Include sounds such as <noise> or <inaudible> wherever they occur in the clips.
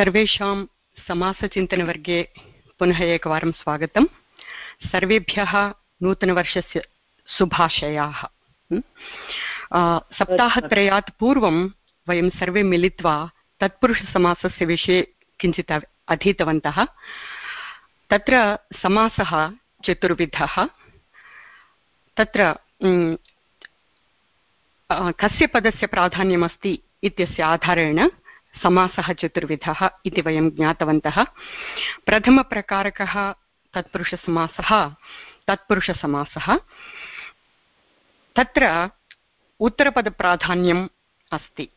सर्वेषां समासचिन्तनवर्गे पुनः एकवारं स्वागतं सर्वेभ्यः नूतनवर्षस्य शुभाशयाः। सप्ताहत्रयात् पूर्वं वयं सर्वे मिलित्वा तत्पुरुषसमासस्य विषये किञ्चित् अधीतवन्तः। तत्र समासः चतुर्विधः। तत्र कस्य पदस्य प्राधान्यमस्ति इत्यस्य आधारेण समासः चतुर्विधः इति वयं ज्ञातवन्तः। प्रथमप्रकारकः तत्पुरुषसमासः तत्पुरुषसमासः। तत्र उत्तरपदप्राधान्यम् अस्ति।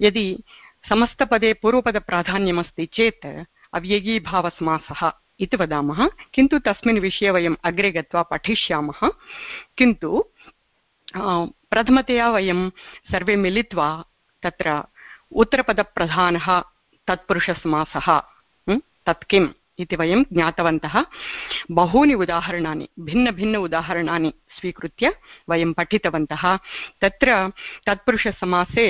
यदि समस्तपदे पूर्वपदप्राधान्यमस्ति चेत् अव्ययीभावसमासः इति वदामः। किन्तु तस्मिन् विषये वयम् अग्रे गत्वा पठिष्यामः। किन्तु प्रथमतया वयं सर्वे मिलित्वा तत्र उत्तरपदप्रधानः तत्पुरुषसमासः तत् किम् इति वयं ज्ञातवन्तः. बहूनि उदाहरणानि भिन्नभिन्न उदाहरणानि स्वीकृत्य वयं पठितवन्तः. तत्र तत्पुरुषसमासे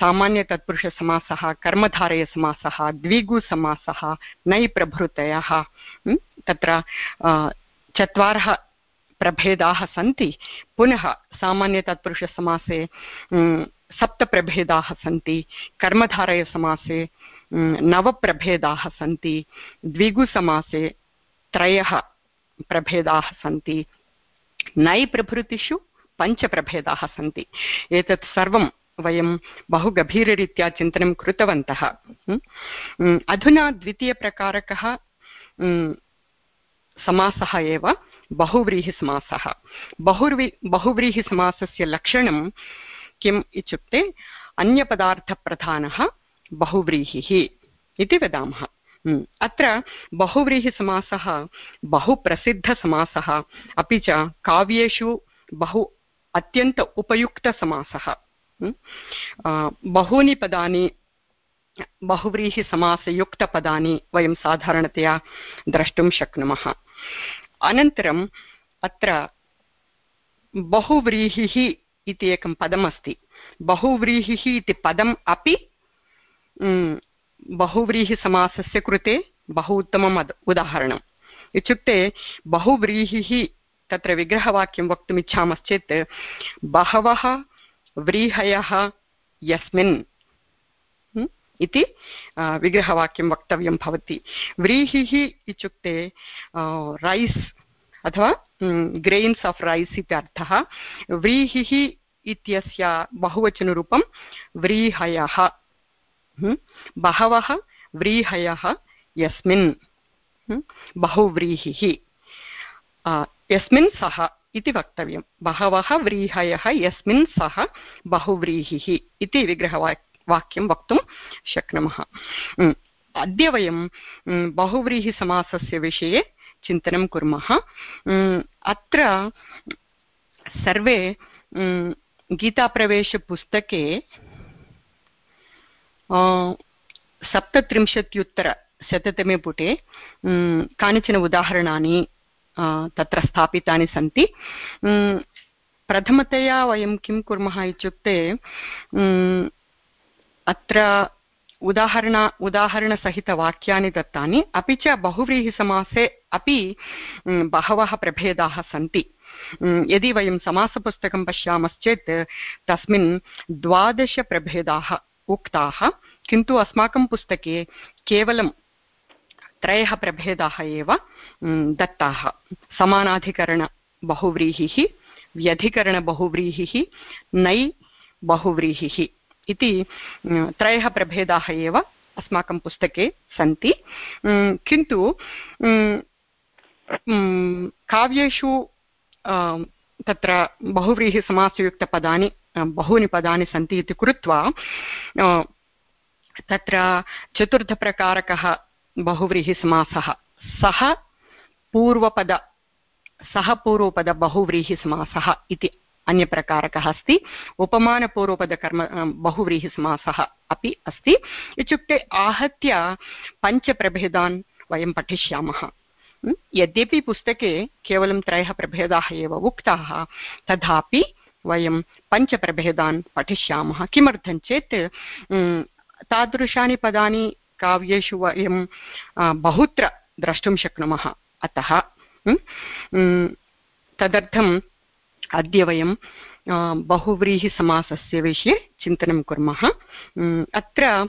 सामान्यतत्पुरुषसमासः कर्मधारयसमासः, द्विगुसमासः नै प्रभृतयः तत्र चत्वारः प्रभेदाः सन्ति. पुनः सामान्यतत्पुरुषसमासे सप्तप्रभेदाः सन्ति कर्मधारयसमासे नवप्रभेदाः सन्ति, द्विगुसमासे त्रयः प्रभेदाः सन्ति नै प्रभृतिषु पञ्चप्रभेदाः सन्ति। एतत् सर्वं वयं बहु गभीररीत्या चिन्तनं कृतवन्तः। अधुना द्वितीयप्रकारकः समासः एव, बहुव्रीहिसमासः। बहुव्री बहुव्रीहिसमासस्य लक्षणं किम् इत्युक्ते अन्यपदार्थप्रधानः बहुव्रीहिः इति वदामः। अत्र बहुव्रीहिसमासः, बहुप्रसिद्धसमासः, अपि च काव्येषु बहु अत्यन्त उपयुक्तसमासः। बहूनि पदानि, बहुव्रीहिसमासयुक्तपदानि वयं साधारणतया द्रष्टुं शक्नुमः। अनन्तरम् अत्र बहुव्रीहिः इति एकं पदमस्ति। बहुव्रीहिः इति पदम् अपि बहुव्रीहिसमासस्य कृते बहु उत्तमम् उदाहरणम्। इत्युक्ते बहुव्रीहिः, तत्र विग्रहवाक्यं वक्तुमिच्छामश्चेत् बहवः व्रीहयः यस्मिन् इति विग्रहवाक्यं वक्तव्यं भवति। व्रीहिः इत्युक्ते रैस् अथवा ग्रेन्स् आफ् रैस् इति अर्थः, व्रीहिः इत्यस्य बहुवचनरूपं व्रीहयः। बहवः व्रीहयः यस्मिन्। बहुव्रीहिः यस्मिन् सः इति वक्तव्यं। बहवः व्रीहयः यस्मिन् सः बहुव्रीहिः इति विग्रहवाक्, वाक्यं वक्तुं शक्नुमः। अद्य वयं बहुव्रीहिसमासस्य विषये चिन्तनं कुर्मः। अत्र सर्वे गीताप्रवेशपुस्तके सप्तत्रिंशत्युत्तरशततमे पुटे कानिचन उदाहरणानि तत्र स्थापितानि सन्ति। प्रथमतया वयं किं कुर्मः इत्युक्ते अत्र उदाहरण, उदाहरणसहितवाक्यानि दत्तानि, अपि च बहुव्रीहिसमासे अपि बहवः प्रभेदाः सन्ति। यदि वयं समासपुस्तकं पश्यामश्चेत्, तस्मिन् द्वादशप्रभेदाः उक्ताः, किन्तु अस्माकं पुस्तके केवलं त्रयः प्रभेदाः एव दत्ताः। समानाधिकरणबहुव्रीहिः व्यधिकरणबहुव्रीहिः नै बहुव्रीहिः। इति त्रयः प्रभेदाः एव अस्माकं पुस्तके सन्ति। किन्तु काव्येषु तत्र बहुव्रीहिसमासयुक्तपदानि बहूनि पदानि सन्ति इति कृत्वा तत्र चतुर्थप्रकारकः बहुव्रीहिसमासः सः पूर्वपद सः पूर्वपद इति अन्यप्रकारकः अस्ति। उपमानपूर्वपदकर्म बहुव्रीहिसमासः अपि अस्ति। इत्युक्ते आहत्य पञ्चप्रभेदान् वयं पठिष्यामः। यद्यपि पुस्तके केवलं त्रयः प्रभेदाः एव उक्ताः, तथापि वयं पञ्चप्रभेदान् पठिष्यामः। किमर्थं चेत् तादृशानि पदानि काव्येषु वयं बहुत्र द्रष्टुं शक्नुमः। अतः तदर्थम् अद्य वयं बहुव्रीहिसमासस्य विषये चिन्तनं कुर्मः। अत्र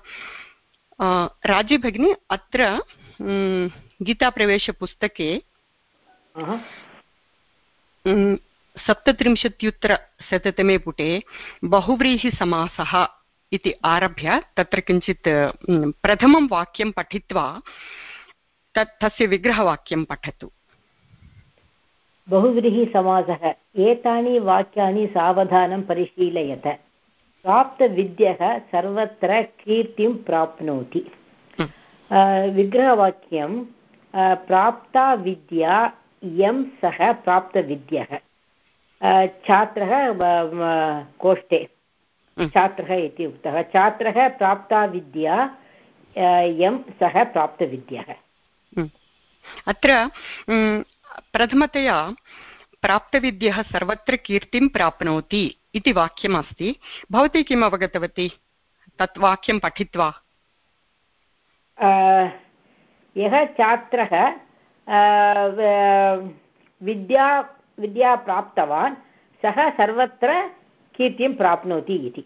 राज़ी भगिनी अत्र गीताप्रवेशपुस्तके सप्तत्रिंशत्युत्तरशततमे पुटे बहुव्रीहिसमासः इति आरभ्य तत्र किञ्चित् प्रथमं वाक्यं पठित्वा तत् तस्य विग्रहवाक्यं पठतु। बहुव्रीहिसमासः एतानि वाक्यानि सावधानं परिशीलयत। प्राप्तविद्यः सर्वत्र कीर्तिं प्राप्नोति। विग्रहवाक्यं प्राप्ता विद्या यं सः प्राप्तविद्यः। छात्रः कोष्ठे। छात्रः इति उक्तः। छात्रः प्राप्ता विद्या यं सः प्राप्तविद्यः। अत्र प्रथमतया प्राप्तविद्यः सर्वत्र कीर्तिं प्राप्नोति इति वाक्यमस्ति। भवती किम् अवगतवती? तत् वाक्यं पठित्वा। यः छात्रः विद्या विद्या प्राप्तवान् सः सर्वत्र कीर्तिं प्राप्नोति इति।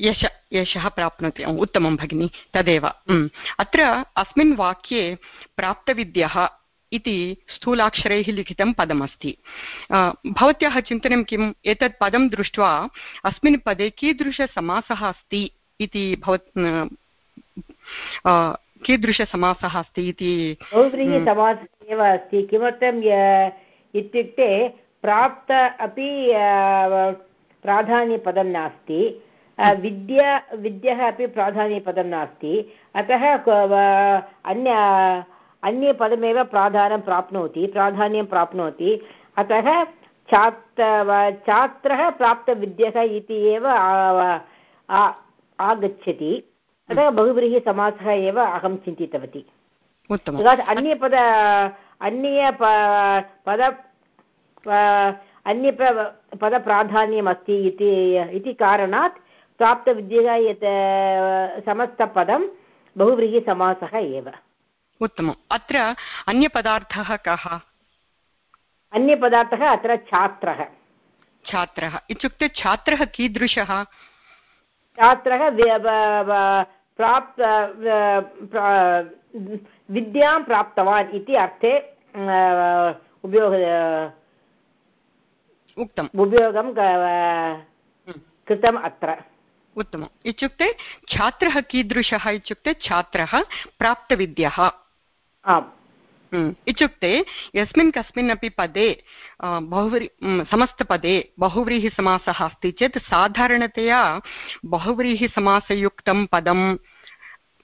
यश, यशः प्राप्नोति। उत्तमं भगिनि, तदेव। अत्र अस्मिन् वाक्ये प्राप्तविद्यः इति स्थूलाक्षरैः लिखितं पदमस्ति। भवत्याः चिन्तनं किम्? एतत् पदं दृष्ट्वा अस्मिन् पदे कीदृशसमासः अस्ति इति भवत् कीदृशसमासः अस्ति इति एव अस्ति। किमर्थम् इत्युक्ते प्राप्त अपि प्राधान्यपदं नास्ति। विद्या विद्यः अपि प्राधान्यपदं नास्ति। अतः अन्य अन्यपदमेव प्राधान्यं प्राप्नोति प्राधान्यं प्राप्नोति। अतः छात्र छात्रः प्राप्तविद्यः इति एव आगच्छति। अतः बहुव्रीहिसमासः एव अहं चिन्तितवती। अन्यपद अन्य पद अन्य पदप्राधान्यम् अस्ति इति कारणात् प्राप्तविद्यया यत् समस्तपदं बहुव्रीहिसमासः एव। उत्तमम्। अत्र अन्यपदार्थः कः? अन्यपदार्थः अत्र छात्रः। छात्रः। इत्युक्ते छात्रः कीदृशः? छात्रः प्राप्त विद्यां प्राप्तवान् इति अर्थे उपयोग उक्तम् उपयोगं कृतम् अत्र। उत्तमम्। इत्युक्ते छात्रः कीदृशः इत्युक्ते छात्रः प्राप्तविद्यः। आम्। इत्युक्ते यस्मिन् कस्मिन् अपि पदे बहुव्री समस्तपदे बहुव्रीहिसमासः अस्ति चेत् साधारणतया बहुव्रीहिसमासयुक्तं पदं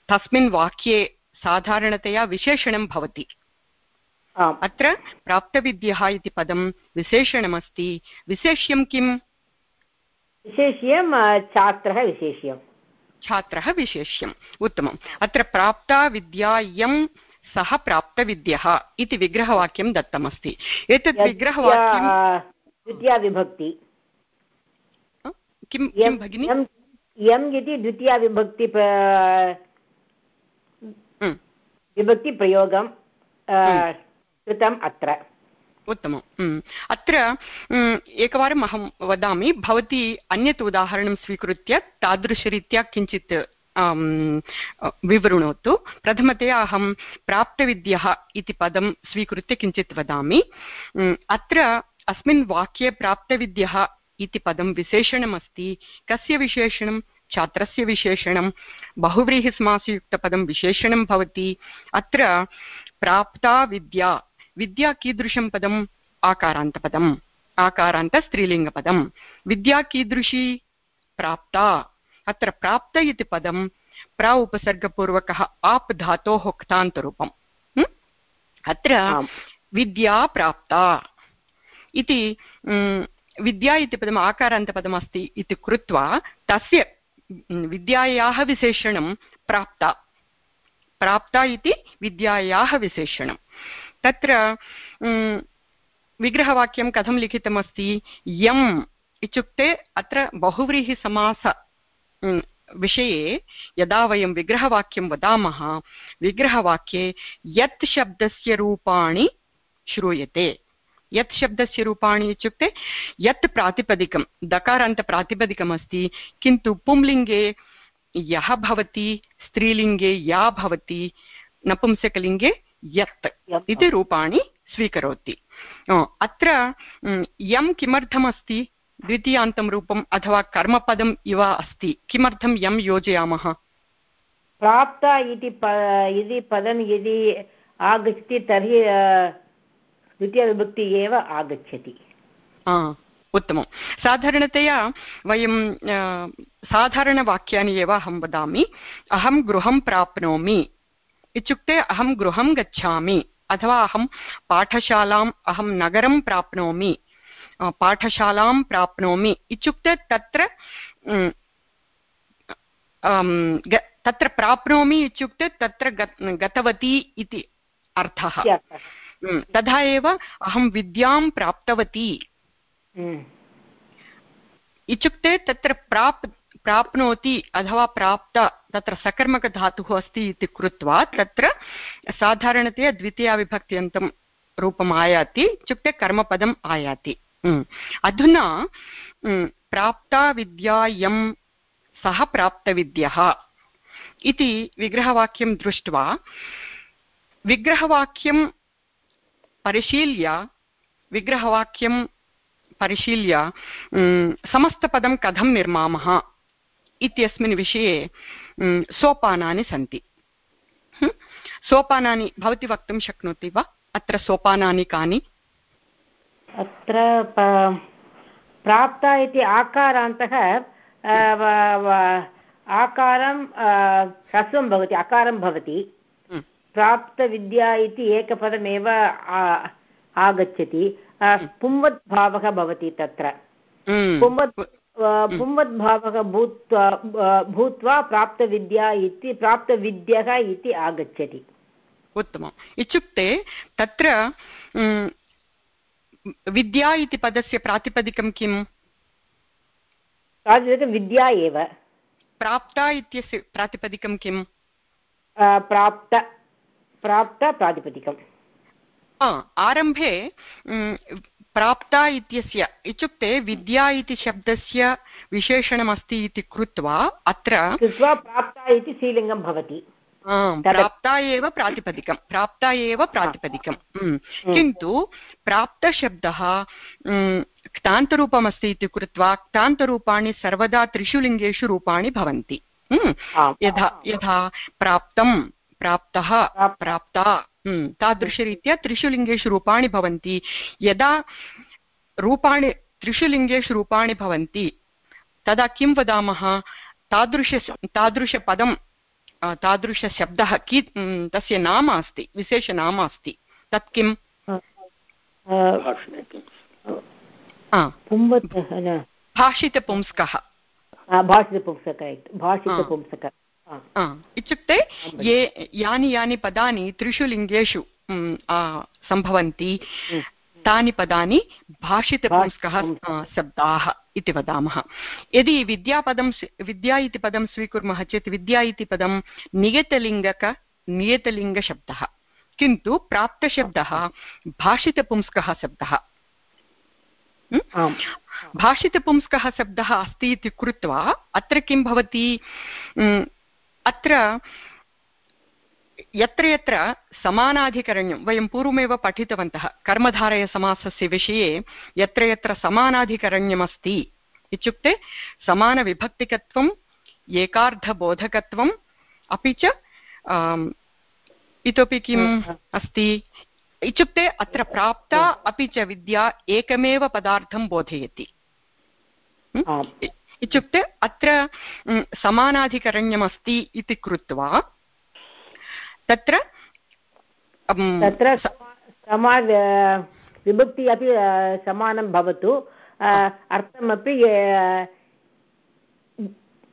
तस्मिन् वाक्ये साधारणतया विशेषणं भवति। अत्र प्राप्तविद्यः इति पदं विशेषणमस्ति। विशेष्यं किम्? विशेष्यं छात्रः विशेष्यं। छात्रः विशेष्यम्। उत्तमम्। अत्र प्राप्ता विद्या यं सः प्राप्तविद्यः इति विग्रहवाक्यं दत्तमस्ति। एतत् विग्रहवाक्यं द्वितीया विभक्ति किं किं भगिनि? यम् इति द्वितीया विभक्ति विभक्तिप्रयोगं कृतम् अत्र। उत्तमम्। अत्र एकवारम् अहं वदामि, भवती अन्यत् उदाहरणं स्वीकृत्य तादृशरीत्या किञ्चित् विवृणोतु। प्रथमतया अहं प्राप्तविद्यः इति पदं स्वीकृत्य किञ्चित् वदामि। अत्र अस्मिन् वाक्ये प्राप्तविद्यः इति पदं विशेषणमस्ति। कस्य विशेषणं? छात्रस्य विशेषणं। बहुव्रीहिसमासयुक्तपदं विशेषणं भवति। अत्र, प्राप्ता विद्या विद्या कीदृशं पदम् आकारान्तपदम्। आकारान्तस्त्रीलिङ्गपदं विद्या कीदृशी प्राप्ता। अत्र प्राप्त इति पदं प्र उपसर्गपूर्वकः आप् धातोः क्तान्तरूपम् अत्र विद्या प्राप्ता इति विद्या इति पदम् आकारान्तपदमस्ति इति कृत्वा तस्य विद्यायाः विशेषणं प्राप्ता। प्राप्ता इति विद्यायाः विशेषणं तत्र विग्रहवाक्यं कथं लिखितमस्ति? यम् इत्युक्ते अत्र बहुव्रीहिसमास विषये यदा वयं विग्रहवाक्यं वदामः, विग्रहवाक्ये यत् शब्दस्य रूपाणि श्रूयते। यत् शब्दस्य रूपाणि इत्युक्ते यत् प्रातिपदिकं, दकारान्तप्रातिपदिकमस्ति, किन्तु पुंलिङ्गे यः भवति, स्त्रीलिङ्गे या भवति, नपुंसकलिङ्गे यत् इति रूपाणि स्वीकरोति। अत्र यं किमर्थमस्ति? द्वितीयान्तं रूपम् अथवा कर्मपदम् इव अस्ति। किमर्थं यं योजयामः? प्राप्त इति यदि पदं यदि आगच्छति तर्हि द्वितीयविभक्ति एव आगच्छति। उत्तमं साधारणतया वयं साधारणवाक्यानि एव अहं वदामि। अहं गृहं प्राप्नोमि। इत्युक्ते अहं गृहं गच्छामि अथवा अहं पाठशालाम् अहं नगरं प्राप्नोमि पाठशालां प्राप्नोमि। इत्युक्ते तत्र तत्र प्राप्नोमि इत्युक्ते तत्र गतवती इति अर्थः। तथा एव अहं विद्यां प्राप्तवती। इत्युक्ते तत्र प्राप् प्राप्नोति अथवा प्राप्त तत्र सकर्मकधातुः अस्ति इति कृत्वा तत्र साधारणतया द्वितीयाविभक्त्यन्तं रूपम् आयाति, इत्युक्ते कर्मपदम् आयाति। अधुना प्राप्ता विद्या यं सः प्राप्तविद्यः इति विग्रहवाक्यं दृष्ट्वा, विग्रहवाक्यं परिशील्य विग्रहवाक्यं परिशील्य समस्तपदं कथं निर्मामः? इत्यस्मिन् विषये सोपानानि सन्ति। सोपानानि भवती वक्तुं शक्नोति वा? अत्र सोपानानि कानि? अत्र प्राप्ता इति आकारान्तः आकारं ह्रस्वं भवति अकारं भवति। प्राप्तविद्या इति एकपदमेव आगच्छति। पुंवत् भावः भवति तत्र। पुंवत् पुंवद्भावः भूत्वा भूत्वा प्राप्तविद्या इति प्राप्तविद्यः इति आगच्छति। उत्तमम्। इत्युक्ते तत्र विद्या इति पदस्य प्रातिपदिकं किम्? प्रातिपदिकं विद्या एव। प्राप्ता इत्यस्य प्रातिपदिकं किम्? प्राप्त प्राप्त प्रातिपदिकम्। आरम्भे प्राप्ता इत्यस्य। इत्युक्ते विद्या इति शब्दस्य विशेषणमस्ति इति कृत्वा अत्र प्राप्ता इति स्त्रीलिङ्गं भवति। प्राप्ता एव प्रातिपदिकं। प्राप्ता एव प्रातिपदिकं। किन्तु प्राप्तशब्दः क्तान्तरूपमस्ति इति कृत्वा क्तान्तरूपाणि सर्वदा त्रिषु लिङ्गेषु रूपाणि भवन्ति। यथा यथा प्राप्तं प्राप्तः। प्राप्ता। तादृशरीत्या त्रिषु लिङ्गेषु रूपाणि भवन्ति यदा रूपाणि त्रिषु लिङ्गेषु रूपाणि भवन्ति तदा किं वदामः तादृश तादृशपदं तादृशशब्दः की तस्य नाम अस्ति विशेषनाम अस्ति तत् किम् भाषितपुंस्कः भाषितपुंसक भाषितपुंसक इत्युक्ते ये यानि यानि पदानि त्रिषु लिङ्गेषु सम्भवन्ति तानि पदानि भाषितपुंस्कः शब्दाः इति वदामः यदि विद्यापदं विद्या इति पदं स्वीकुर्मः चेत् विद्या इति पदं नियतलिङ्गक नियतलिङ्गशब्दः किन्तु प्राप्तशब्दः भाषितपुंस्कः शब्दः भाषितपुंस्कः शब्दः अस्ति इति कृत्वा अत्र किं भवति अत्र यत्र यत्र समानाधिकरण्यं वयं पूर्वमेव पठितवन्तः कर्मधारयसमासस्य विषये यत्र यत्र समानाधिकरण्यमस्ति इत्युक्ते समानविभक्तिकत्वम् एकार्धबोधकत्वम् अपि च इतोपि किम् अस्ति? इत्युक्ते अत्र प्राप्ता अपि च विद्या एकमेव पदार्थं बोधयति। इत्युक्ते अत्र समानाधिकरण्यमस्ति इति कृत्वा तत्र तत्र समा विभक्ति अपि समानं भवतु। अर्थमपि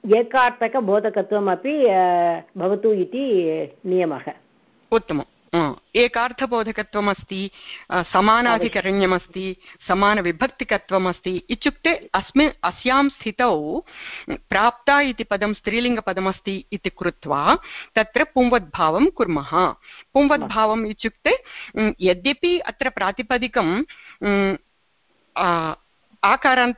एकार्थकबोधकत्वमपि भवतु इति नियमः। उत्तमम्। एकार्थबोधकत्वम् अस्ति समानाधिकरण्यमस्ति समानविभक्तिकत्वम् अस्ति इत्युक्ते अस्मिन् अस्यां स्थितौ प्राप्ता इति पदं स्त्रीलिङ्गपदमस्ति इति कृत्वा तत्र पुंवद्भावं कुर्मः पुंवद्भावम् इत्युक्ते यद्यपि अत्र प्रातिपदिकं आकारान्त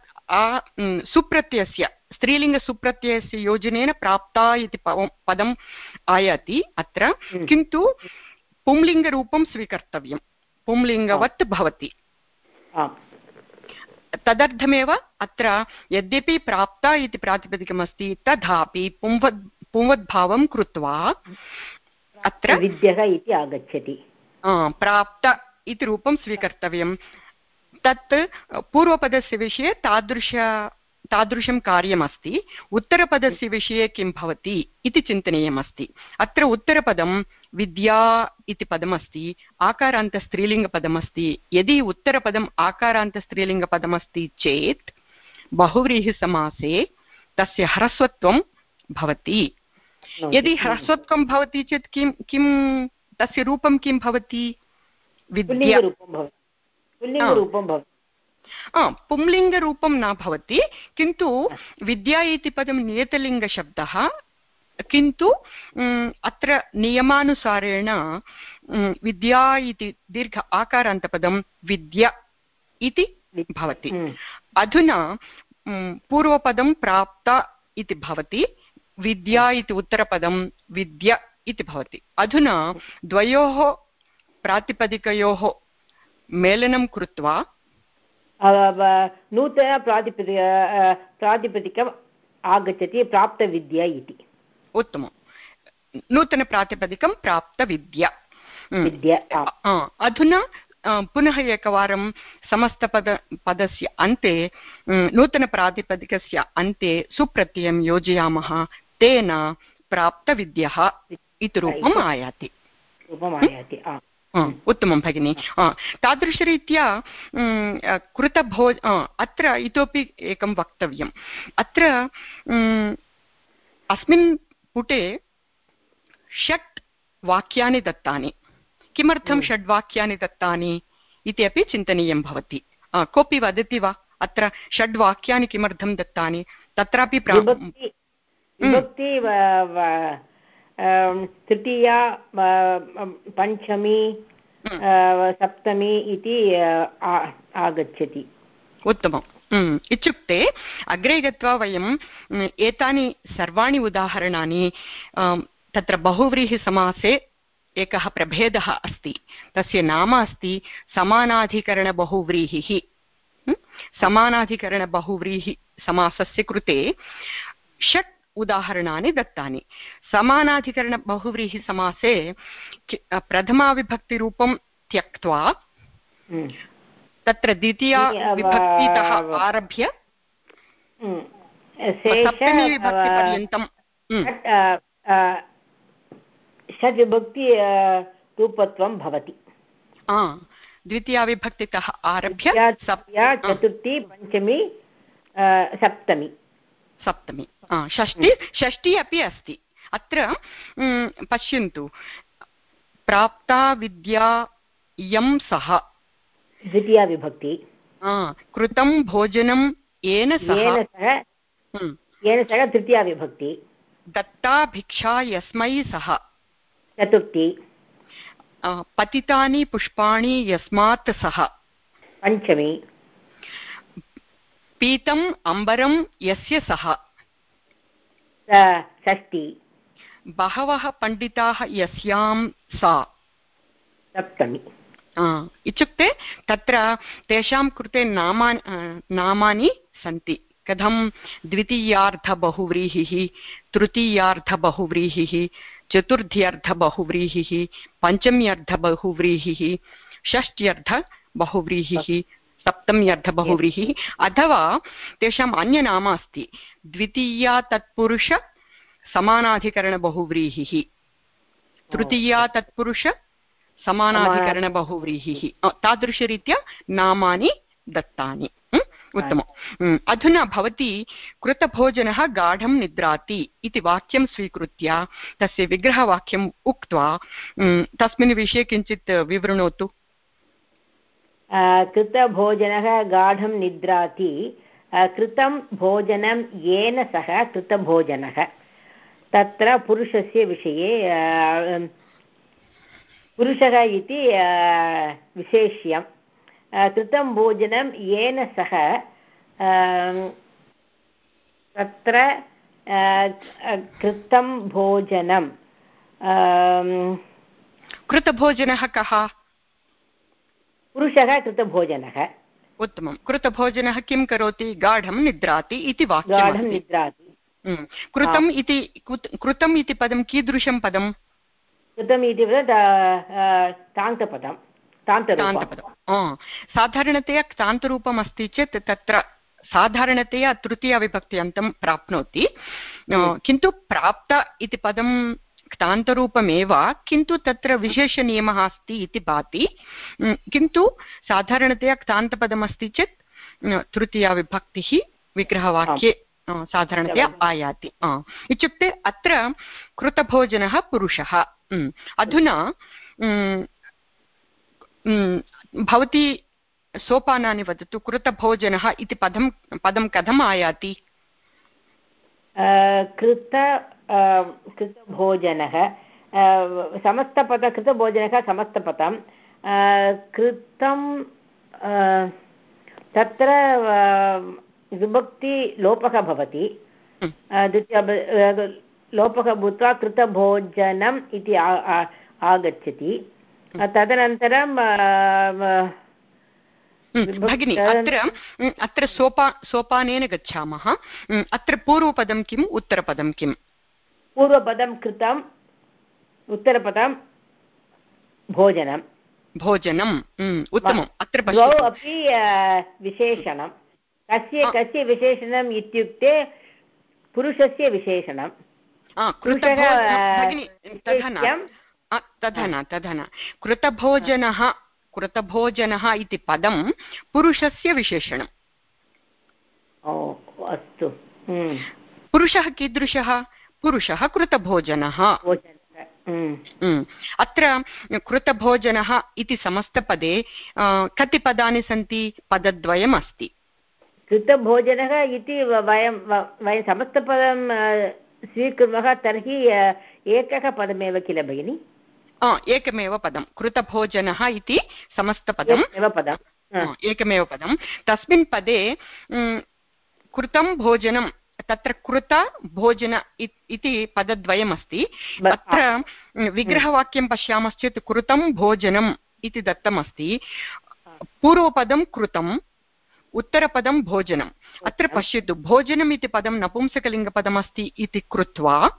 सुप्रत्ययस्य स्त्रीलिङ्गसुप्रत्ययस्य योजनेन प्राप्ता इति पदम् आयाति अत्र। किन्तु पुंलिङ्गरूपं स्वीकर्तव्यं। पुंलिङ्गवत् भवति। तदर्थमेव अत्र यद्यपि प्राप्ता इति प्रातिपदिकमस्ति तथापि पुंवद् पुंवद्भावं कृत्वा अत्र विद्यः इति आगच्छति। प्राप्त इति रूपं स्वीकर्तव्यं। तत् पूर्वपदस्य विषये तादृश तादृशं कार्यमस्ति। उत्तरपदस्य विषये किं भवति इति चिन्तनीयमस्ति। अत्र उत्तरपदं विद्या इति पदमस्ति आकारान्तस्त्रीलिङ्गपदमस्ति। यदि उत्तरपदम् आकारान्तस्त्रीलिङ्गपदमस्ति चेत् बहुव्रीहिसमासे तस्य ह्रस्वत्वं भवति। यदि ह्रस्वत्वं भवति चेत् किं किं तस्य रूपं किं भवति? विद्या पुंलिङ्गरूपं न भवति किन्तु विद्या इति पदं नियतलिङ्गशब्दः किन्तु अत्र नियमानुसारेण विद्या इति दीर्घ आकारान्तपदं विद्या इति भवति अधुना पूर्वपदं प्राप्त इति भवति विद्या इति उत्तरपदं विद्या इति भवति अधुना द्वयोः प्रातिपदिकयोः मेलनं कृत्वा नूतनप्रातिपदिक प्रातिपदिकम् आगच्छति प्राप्तविद्या इति उत्तमं नूतनप्रातिपदिकं प्राप्तविद्या विद्या अधुना पुनः एकवारं समस्तपद पदस्य अन्ते नूतनप्रातिपदिकस्य अन्ते सुप्रत्ययं योजयामः तेन प्राप्तविद्यः इति रूपम् आयाति रूपम् आयाति उत्तमं भगिनि। तादृशरीत्या कृतभो अत्र इतोपि एकं वक्तव्यम्। अत्र अस्मिन् पुटे षट् वाक्यानि दत्तानि। किमर्थं षड् वाक्यानि दत्तानि इति अपि चिन्तनीयं भवति। कोऽपि वदति वा? अत्र षड् वाक्यानि किमर्थं दत्तानि? तत्रापि तृतीया पञ्चमी सप्तमी इति आगच्छति। उत्तमम्। इत्युक्ते अग्रे गत्वा वयम् एतानि सर्वाणि उदाहरणानि तत्र बहुव्रीहिसमासे एकः प्रभेदः अस्ति। तस्य नाम अस्ति समानाधिकरणबहुव्रीहिः समानाधिकरणबहुव्रीहिसमासस्य कृते षट् उदाहरणानि दत्तानि समानाधिकरणबहुव्रीहिसमासे प्रथमाविभक्तिरूपं त्यक्त्वा हम्म। तत्र द्वितीया विभक्तितः आरभ्य। सप्तमीविभक्तिपर्यन्तं। षड्विभक्ति रूपत्वं भवति द्वितीयाविभक्तितः आरभ्य चतुर्थी पञ्चमी सप्तमी सप्तमी षष्टि षष्टि अपि अस्ति। अत्र पश्यन्तु। प्राप्ता विद्या यं सः। द्वितीया विभक्ति। कृतं भोजनं येन सह। येन सह तृतीया विभक्ति। दत्ता भिक्षा यस्मै सः। चतुर्थी। पतितानि पुष्पाणि यस्मात् सः। पञ्चमी। पीतम् अम्बरं यस्य सः। षष्टि बहवः पण्डिताः यस्यां सा। सप्तमी। इत्युक्ते तत्र तेषां कृते नामा नामानि सन्ति। कथं? द्वितीयार्धबहुव्रीहिः तृतीयार्धबहुव्रीहिः चतुर्थ्यर्धबहुव्रीहिः पञ्चम्यर्धबहुव्रीहिः षष्ट्यर्धबहुव्रीहिः सप्तम्यर्थबहुव्रीहिः अथवा तेषाम् अन्यनाम अस्ति। द्वितीया तत्पुरुष समानाधिकरणबहुव्रीहिः। तृतीया तत्पुरुष समानाधिकरणबहुव्रीहिः। तादृशरीत्या नामानि दत्तानि। उत्तमम्। अधुना भवती कृतभोजनः गाढं निद्राति इति वाक्यं स्वीकृत्य तस्य विग्रहवाक्यम् उक्त्वा तस्मिन् विषये किञ्चित् विवृणोतु। कृतभोजनः गाढं निद्राति कृतं भोजनं येन सह कृतभोजनः। तत्र पुरुषस्य विषये पुरुषः इति विशेष्यं कृतं भोजनं येन सह तत्र कृतं भोजनं कृतभोजनः कः? पुरुषः कृतभोजनः। उत्तमं कृतभोजनः किं करोति? गाढं निद्राति इति वाक्यं गाढं निद्राति। कृतम् इति कृतम् इति पदं कीदृशं पदम्? कृतम् इति तान्तपदं। तान्तपदं साधारणतया क्तान्तरूपम् अस्ति चेत् तत्र साधारणतया तृतीयविभक्त्यन्तं प्राप्नोति। किन्तु प्राप्त इति पदं क्तान्तरूपमेव किन्तु तत्र विशेषनियमः अस्ति इति भाति। किन्तु साधारणतया क्तान्तपदमस्ति चेत् तृतीयाविभक्तिः विग्रहवाक्ये साधारणतया आयाति। इत्युक्ते अत्र कृतभोजनः पुरुषः। अधुना भवती सोपानानि वदतु कृतभोजनः इति पदं पदं कथम् आयाति? कृत कृतभोजनः समस्तपद कृतभोजनः समस्तपदं कृतं तत्र विभक्तिलोपः भवति। द्वितीय लोपः भूत्वा कृतभोजनम् इति आगच्छति। तदनन्तरं भगिनि अत्र अत्र सोपा सोपानेन गच्छामः। अत्र पूर्वपदं किम् उत्तरपदं किम्? पूर्वपदं कृतम् उत्तरपदं भोजनं भोजनम् उत्तमम् अत्र द्वौ अपि विशेषणं कस्य कस्य विशेषणम् इत्युक्ते पुरुषस्य विशेषणं तथा न तथा न कृतभोजनः कृतभोजनः इति पदं पुरुषस्य विशेषणम्। अस्तु। हम्म। पुरुषः कीदृशः? पुरुषः कृतभोजनः। हम्म। अत्र कृतभोजनः इति समस्तपदे कति पदानि सन्ति? पदद्वयम् अस्ति। कृतभोजनः इति वयं वयं समस्तपदं स्वीकुर्मः तर्हि एकः पदमेव किल भगिनि? एकमेव पदं। कृतभोजनः इति समस्तपदम् पदम् एकमेव पदं। तस्मिन् पदे कृतं भोजनं तत्र कृत भोजन इति पदद्वयमस्ति। अत्र विग्रहवाक्यं पश्यामश्चेत् कृतं भोजनम् इति दत्तमस्ति। पूर्वपदं कृतं उत्तरपदं भोजनम्। अत्र पश्यतु भोजनम् इति पदं नपुंसकलिङ्गपदमस्ति इति कृत्वा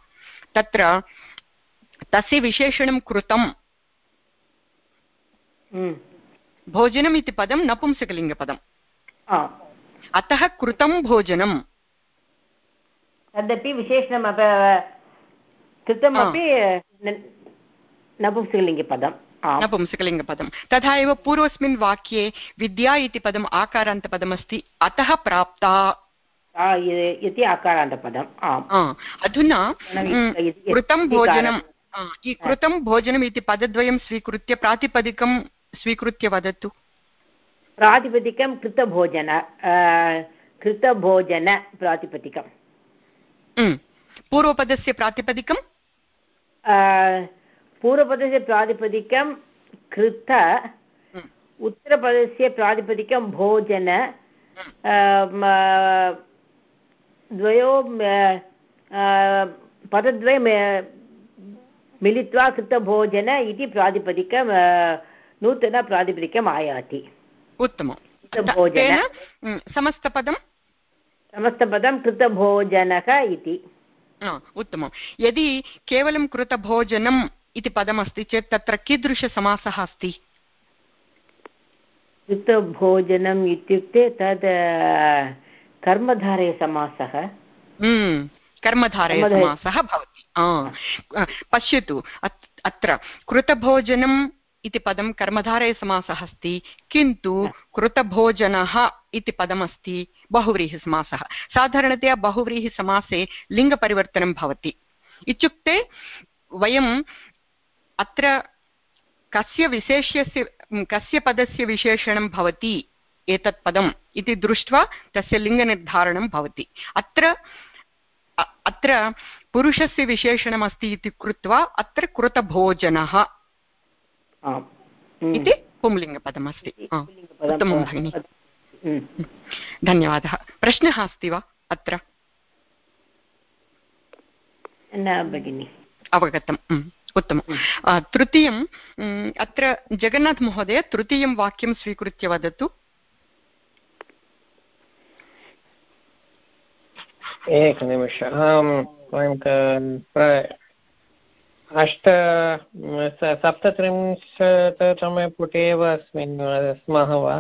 तत्र तस्य विशेषणं कृतम्। हम्म। भोजनम् इति पदं नपुंसकलिङ्गपदम्। अतः कृतं भोजनं तदपि विशेषणम् कृतमपि नपुंसकलिङ्गपदम् नपुंसकलिङ्गपदं तथा एव पूर्वस्मिन् वाक्ये विद्या इति पदम् आकारान्तपदमस्ति अतः प्राप्ता। इति आकारान्तपदम् अधुना कृतं भोजनं कृतं भोजनम् इति पदद्वयं स्वीकृत्य प्रातिपदिकं स्वीकृत्य वदतु। प्रातिपदिकं कृतभोजन कृतभोजन प्रातिपदिकं पूर्वपदस्य प्रातिपदिकं पूर्वपदस्य प्रातिपदिकं कृत। उत्तरपदस्य प्रातिपदिकं भोजन। द्वयो पदद्वयं मिलित्वा कृतभोजन इति प्रातिपदिकं नूतनप्रातिपदिकम् आयाति उत्तमं समस्तपदं समस्तपदं कृतभोजनः इति। उत्तमं यदि केवलं कृतभोजनम् इति पदमस्ति चेत् तत्र कीदृशसमासः अस्ति? कृतभोजनम् इत्युक्ते तद् कर्मधारयसमासः हम्म, कर्मधारयसमासः भवति। पश्यतु अत्र। कृतभोजनं इति पदं कर्मधारयसमासः अस्ति किन्तु कृतभोजनः इति पदमस्ति बहुव्रीहिसमासः साधारणतया बहुव्रीहिसमासे लिङ्गपरिवर्तनं भवति। इत्युक्ते वयम् अत्र कस्य विशेष्यस्य कस्य पदस्य विशेषणं भवति एतत् पदम् इति दृष्ट्वा तस्य लिङ्गनिर्धारणं भवति। अत्र अत्र पुरुषस्य विशेषणमस्ति इति कृत्वा अत्र कृतभोजनः इति पुंलिङ्गपदमस्ति. उत्तमं भगिनि. धन्यवादः. प्रश्नः अस्ति वा अत्र? न भगिनि. अवगतम् उत्तमं तृतीयम् अत्र जगन्नाथमहोदय तृतीयं वाक्यं स्वीकृत्य वदतु. एकनिमिष अष्ट सप्तत्रिंशत्तमे पुटे एव अस्मिन् स्मः वा?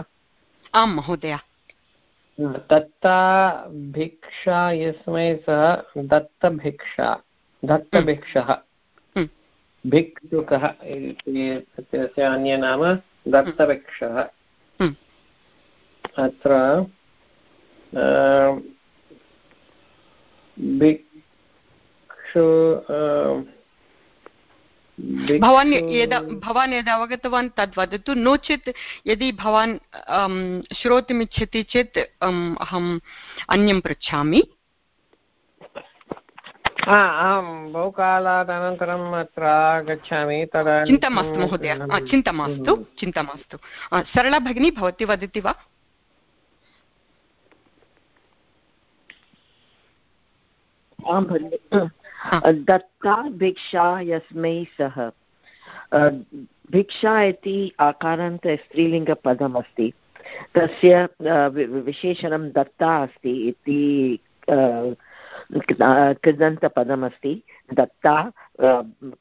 आं महोदय। दत्ता भिक्षा यस्मै सः दत्तभिक्षा दत्तभिक्षः हम्म। भिक्षुकः तस्य अन्यनाम दत्तभिक्षः हम्म। अत्र भिक्षु भवान् यदा भवान् यदा अवगतवान् तद् वदतु। नो चेत् यदि भवान् श्रोतुमिच्छति चेत् अहम् अन्यं पृच्छामि। अहं बहुकालात् अनन्तरम् अत्र आगच्छामि। तदा चिन्ता मास्तु महोदय। चिन्ता मास्तु चिन्ता मास्तु। सरला भगिनी भवती वदति वा? आं भगिनि दत्ता भिक्षा यस्मै सः। भिक्षा इति आकारान्त स्त्रीलिङ्गपदमस्ति। तस्य विशेषणं दत्ता अस्ति इति कृदन्तपदमस्ति। दत्ता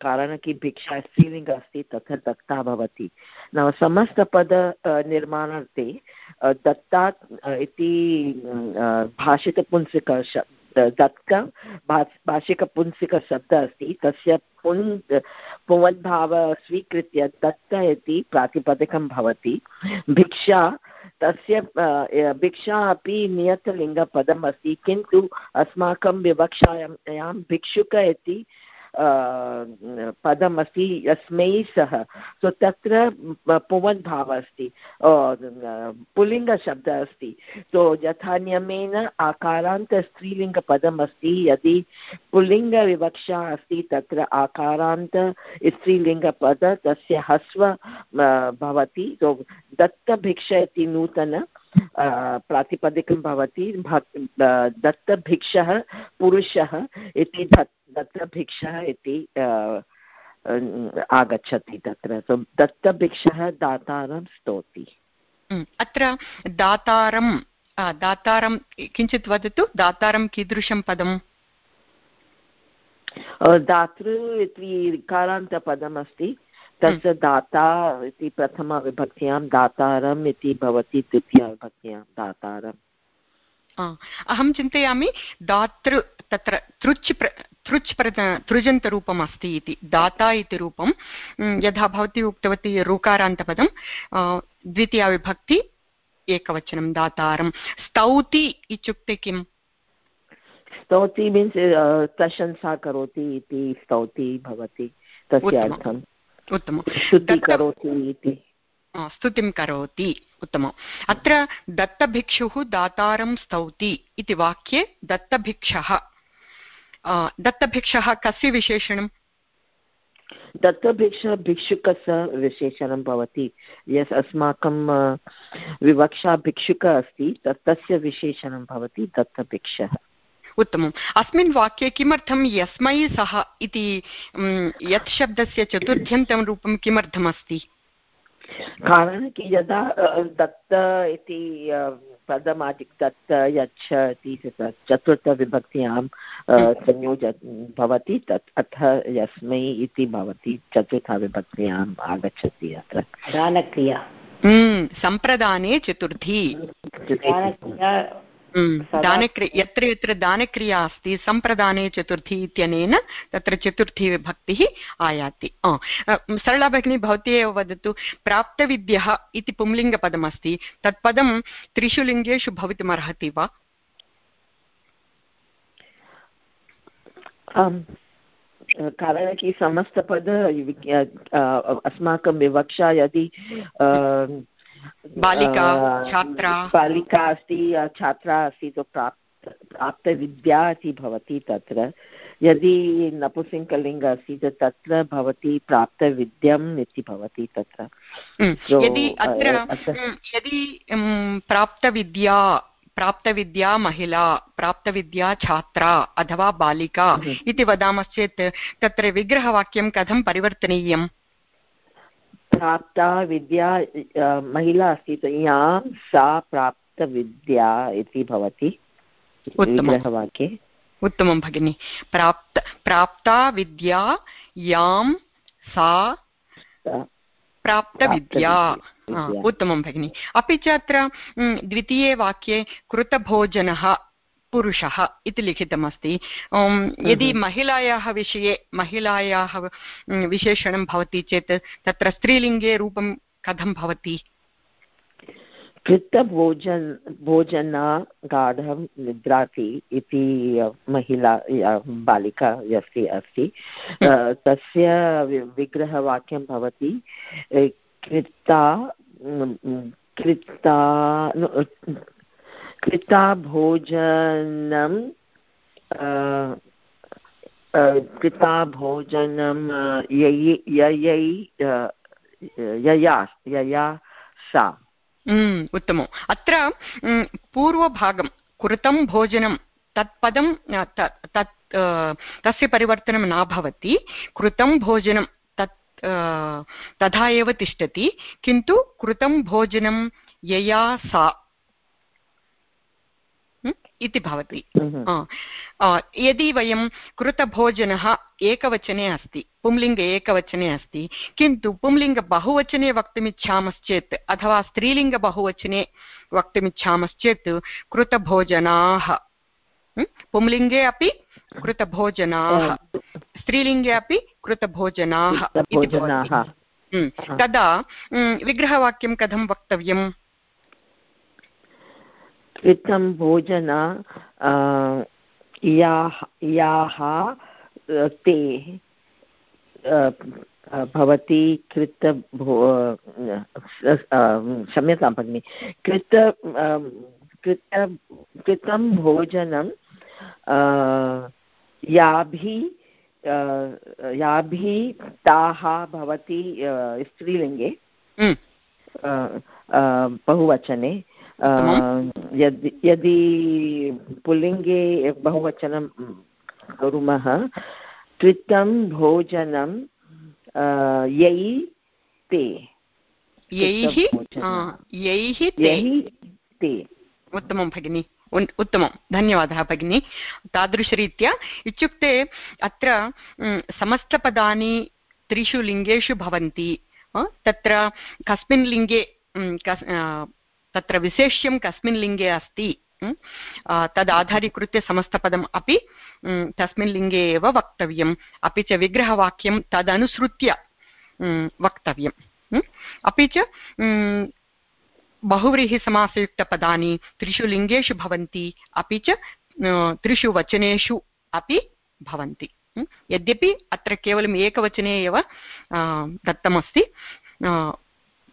कारण कि भिक्षा स्त्रीलिङ्ग अस्ति तथा दत्ता भवति। नाम समस्तपद निर्माणार्थे दत्ता इति भाषितपुंसक दत्त भाषिकपुंसिकशब्दः अस्ति तस्य पुन् पुवद्भाव स्वीकृत्य दत्त इति प्रातिपदिकं भवति। भिक्षा, तस्य भिक्षा अपि नियतलिङ्गपदम् अस्ति किन्तु अस्माकं विवक्षायां भिक्षुक इति पदमस्ति यस्मै सः। सो तत्र पुवन् भावः अस्ति। पुल्लिङ्गशब्दः अस्ति। सो यथा नियमेन आकारान्त स्त्रीलिङ्गपदम् यदि पुल्लिङ्गविवक्षा अस्ति, तत्र आकारान्त स्त्रीलिङ्गपद, तस्य हस्व भवति। सो दत्तभिक्ष इति नूतन प्रातिपदिकं भवति दत्तभिक्षः पुरुषः इति दत् दत्तभिक्षः इति आगच्छति तत्र। दत्तभिक्षः दातारं स्तौति। अत्र दातारं दातारं किञ्चित् वदतु? दातारं कीदृशं पदम्? दातृ इति कारान्तपदमस्ति तस्य दाता इति प्रथमविभक्त्यां दातारम् इति भवति द्वितीयविभक्त्यां दातारम्। अहं चिन्तयामि दातृ तत्र तृच् प्र तृच् प्र तृजन्तरूपम् अस्ति इति दाता इति रूपं यथा भवती उक्तवती ऋकारान्तपदं द्वितीया विभक्ति एकवचनं दातारं। स्तौति इत्युक्ते किम्? स्तौति मीन्स् प्रशंसा करोति इति स्तौति भवति तस्य अर्थम्। उत्तमं इति। स्तुतिं करोति उत्तमम्। अत्र दत्तभिक्षुः दातारं स्तौति इति वाक्ये दत्तभिक्षः। दत्तभिक्षः कस्य विशेषणं दत्तभिक्ष भिक्षुकस्य विशेषणं भवति। यस् अस्माकं विवक्षा भिक्षुक अस्ति तस्य विशेषणं भवति दत्तभिक्षः। उत्तमम्। अस्मिन् वाक्ये किमर्थं यस्मै सः इति यत् शब्दस्य चतुर्थ्यन्तं रूपं किमर्थमस्ति? कारणं कि यदा दत्त इति पदमादिक् दत्त यच्छ इति चतुर्थविभक्त्यां संयोज भवति तत् अथ यस्मै इति भवति चतुर्थविभक्त्याम् आगच्छति अत्र। दानक्रिया। हम्म, सम्प्रदाने चतुर्थी। हम्म, दानक्रि यत्र यत्र दानक्रिया अस्ति सम्प्रदाने चतुर्थी इत्यनेन तत्र चतुर्थी विभक्तिः आयाति सरला भगिनी भवती एव वदतु प्राप्तविद्यः इति पुंलिङ्गपदमस्ति तत् पदं त्रिषु लिङ्गेषु भवितुमर्हति वा कारणं कि समस्तपद अस्माकं विवक्षा यदि बालिका छात्रा। बालिका अस्ति छात्रा अस्ति तु प्राप्त प्राप्तविद्या इति भवति तत्र। यदि नपुंसकलिङ्ग अस्ति चेत् तत्र भवति प्राप्तविद्यम् इति भवति तत्र। यदि अत्र यदि प्राप्तविद्या प्राप्तविद्या महिला प्राप्तविद्या छात्रा अथवा बालिका इति वदामश्चेत् तत्र विग्रहवाक्यं कथं परिवर्तनीयम्? प्राप्ता विद्या महिला अस्ति यां सा प्राप्तविद्या इति भवति। विग्रहवाक्ये उत्तमं भगिनि। प्राप्त प्राप्ता विद्या यां सा प्राप्तविद्या उत्तमं भगिनि। अपि च अत्र द्वितीये वाक्ये कृतभोजनः पुरुषः इति लिखितमस्ति। यदि महिलायाः विषये महिलायाः विशेषणं भवति चेत् तत्र स्त्रीलिङ्गे रूपं कथं भवति? कृतभोजन भोजना गाढं निद्राति इति महिला बालिका अस्ति। अस्ति तस्य विग्रहवाक्यं भवति कृता कृता कृता भोजनं कृता भोजनं ययै, यया यया सा। उत्तमम्। अत्र पूर्वभागं, कृतं भोजनं, तत्पदं तत् तस्य परिवर्तनं न भवति। कृतं भोजनं तत् तथा एव तिष्ठति। किन्तु कृतं भोजनं यया सा इति भवति। यदि वयं कृतभोजनः एकवचने अस्ति पुंलिङ्गे एकवचने अस्ति किन्तु पुंलिङ्गबहुवचने वक्तुमिच्छामश्चेत् अथवा स्त्रीलिङ्गबहुवचने वक्तुमिच्छामश्चेत् कृतभोजनाः पुंलिङ्गे अपि कृतभोजनाः स्त्रीलिङ्गे अपि कृतभोजनाः तदा विग्रहवाक्यं कथं वक्तव्यम्? कृतं भोजन याः ते भवती कृत भो क्षम्यतां भगिनि कृत कृत कृतं भोजनं याभिः याभिः ताः भवति स्त्रीलिङ्गे बहुवचने यदि यदि पुल्लिङ्गे बहुवचनं कुर्मः कृतं भोजनं यै ते। यैः? यैः ते। उत्तमं भगिनि उत्तमं। धन्यवादः भगिनि। तादृशरीत्या इत्युक्ते अत्र समस्तपदानि त्रिषु लिङ्गेषु भवन्ति। तत्र कस्मिन् लिङ्गे तत्र विशेष्यं कस्मिन् लिङ्गे अस्ति तदाधारीकृत्य समस्तपदम् अपि तस्मिन् लिङ्गे एव वक्तव्यम्। अपि च विग्रहवाक्यं तदनुसृत्य वक्तव्यम्। अपि च बहुव्रीहिसमासयुक्तपदानि त्रिषु लिङ्गेषु भवन्ति, अपि च त्रिषु वचनेषु अपि भवन्ति। यद्यपि अत्र केवलम् एकवचने एव दत्तमस्ति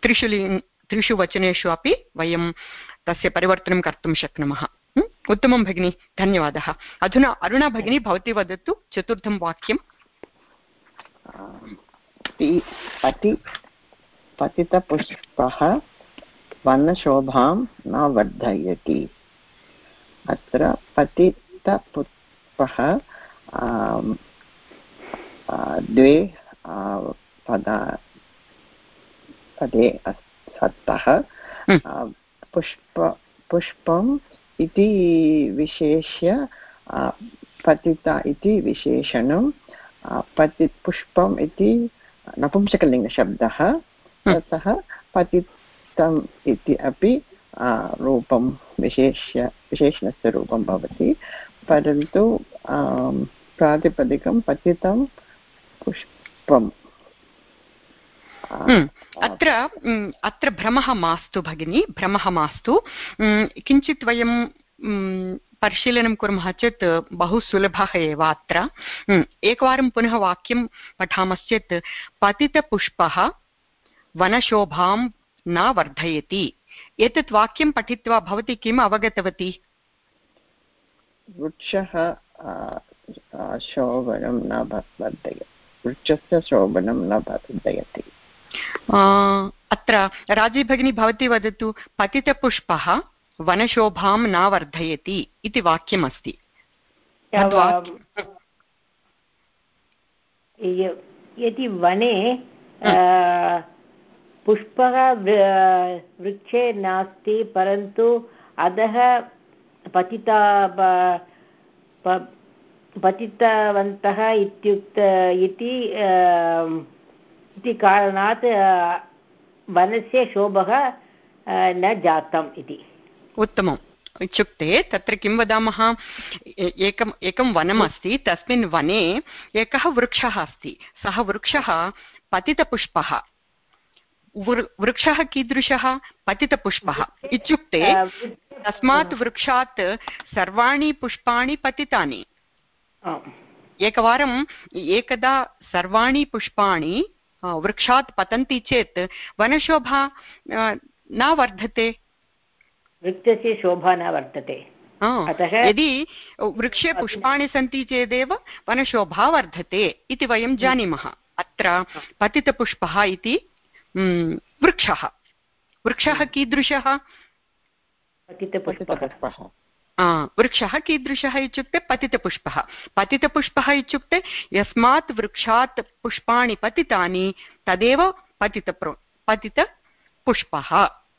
त्रिषु लिङ् त्रिषु वचनेषु अपि वयं तस्य परिवर्तनं कर्तुं शक्नुमः। उत्तमं भगिनि, धन्यवादः। अधुना अरुणा भगिनी भवती वदतु चतुर्थं वाक्यं पति, पतितपुष्पः वर्णशोभां न वर्धयति। अत्र पतितपुष्पः द्वे पदा, पदे अस्ति। सत्तः हम्म। पुष्प पुष्पम् इति विशेष्य पतिता इति विशेषणं पति पुष्पम् इति नपुंसकलिङ्गशब्दः हम्म। ततः पतितम् इति अपि रूपं विशेष्य विशेषणस्य रूपं भवति परन्तु प्रातिपदिकं पतितं पुष्पम् अत्र हम्म, अत्र भ्रमः मास्तु भगिनी भ्रमः मास्तु। हम्म, किञ्चित् वयं परिशीलनं कुर्मः चेत् बहु सुलभः एव अत्र। एकवारं पुनः वाक्यं पठामश्चेत् पतितपुष्पः वनशोभां न वर्धयति। एतत् वाक्यं पठित्वा भवती किम् अवगतवती? वृक्षः शोभनं न वर्धय वृक्षस्य शोभनं न वर्धयति। अत्र राज़ी भगिनी भवती वदतु पतितपुष्पः वनशोभां न वर्धयति इति वाक्यमस्ति। यदि वने पुष्पः वृक्षे नास्ति परन्तु अधः पतिता पतितवन्तः इत्युक्त इति इति कारणात् वनस्य शोभः न जातम् इति। उत्तमम्। इत्युक्ते तत्र किं वदामः? एकम् एकं वनम् अस्ति तस्मिन् वने एकः वृक्षः अस्ति। सः वृक्षः पतितपुष्पः। वृक्षः कीदृशः? पतितपुष्पः। इत्युक्ते तस्मात् वृक्षात् सर्वाणि पुष्पाणि पतितानि। एकवारम् एकदा सर्वाणि पुष्पाणि वृक्षात् पतन्ति चेत् वनशोभा न वर्धते। वृक्षस्य शोभा न वर्तते यदि वृक्षे पुष्पाणि सन्ति चेदेव वनशोभा वर्धते इति वयं जानीमः। अत्र पतितपुष्पः इति वृक्षः। वृक्षः कीदृशः? वृक्षः कीदृशः इत्युक्ते पतितपुष्पः। पतितपुष्पः इत्युक्ते यस्मात् वृक्षात् पुष्पाणि पतितानि तदेव पतितप्रो, पतितपुष्पः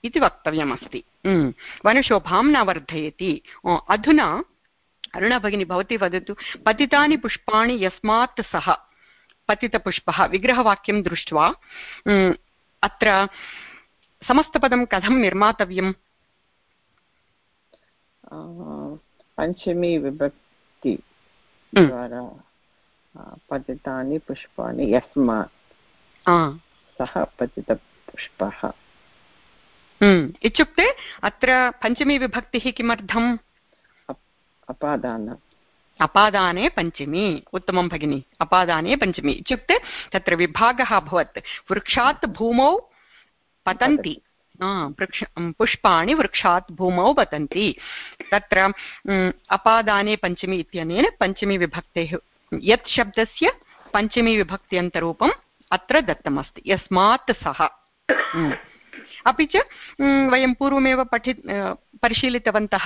इति वक्तव्यमस्ति। वनशोभां न वर्धयति। अधुना अरुणा भगिनी भवती वदतु, पतितानि पुष्पाणि यस्मात् सः पतितपुष्पः। विग्रहवाक्यं दृष्ट्वा अत्र समस्तपदं कथं निर्मातव्यम्? पञ्चमी विभक्ति द्वारा पतितानि पुष्पाणि यस्मात् सः पतितपुष्पः इत्युक्ते अत्र पञ्चमी विभक्तिः किमर्थम् अपादान अपादाने पञ्चमी उत्तमं भगिनि अपादाने पञ्चमी इत्युक्ते तत्र विभागः अभवत् वृक्षात् भूमौ पतन्ति वृक्ष पुष्पाणि वृक्षात् भूमौ पतन्ति तत्र अपादाने पञ्चमी इत्यनेन पञ्चमी विभक्तेः यत् शब्दस्य पञ्चमी विभक्त्यन्तरूपम् अत्र दत्तमस्ति यस्मात् सः। अपि च वयं पूर्वमेव पठि परिशीलितवन्तः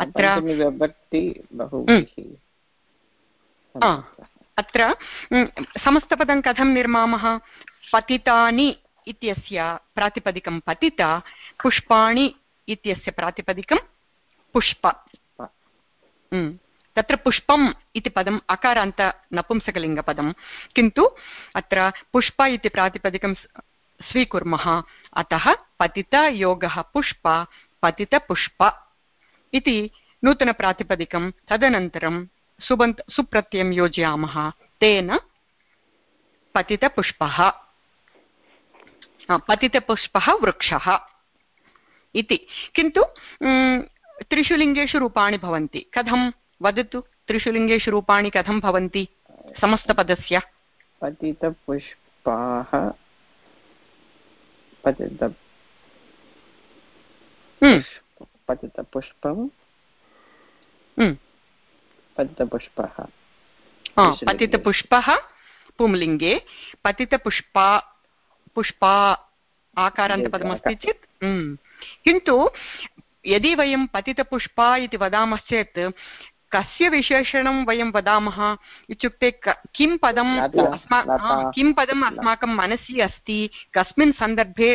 अत्र अत्र समस्तपदं कथं निर्मामः? पतितानि इत्यस्य प्रातिपदिकं पतिता, पुष्पाणि इत्यस्य प्रातिपदिकं पुष्प। तत्र पुष्पम् इति पदम् अकारान्त नपुंसकलिङ्गपदं किन्तु अत्र पुष्प इति प्रातिपदिकं स्वीकुर्मः। अतः पतितयोगः पुष्प पतितपुष्प इति नूतनप्रातिपदिकं तदनन्तरं सुबन्त, सुप्रत्ययं योजयामः। तेन पतितपुष्पः पतितपुष्पः वृक्षः इति। किन्तु त्रिषु लिङ्गेषु रूपाणि भवन्ति। कथं वदतु? त्रिषु लिङ्गेषु रूपाणि कथं भवन्ति समस्तपदस्य? पतितपुष्पाः। पतित पतितपुष्पं। पतितपुष्पः। पतितपुष्पः पुंलिङ्गे। पतितपुष्पा पुष्पा आकारान्तपदमस्ति चेत् किन्तु यदि वयं पतितपुष्पा इति वदामश्चेत् कस्य विशेषणं वयं वदामः इत्युक्ते किं पदम् अस्मा किं पदम् अस्माकं मनसि अस्ति कस्मिन् सन्दर्भे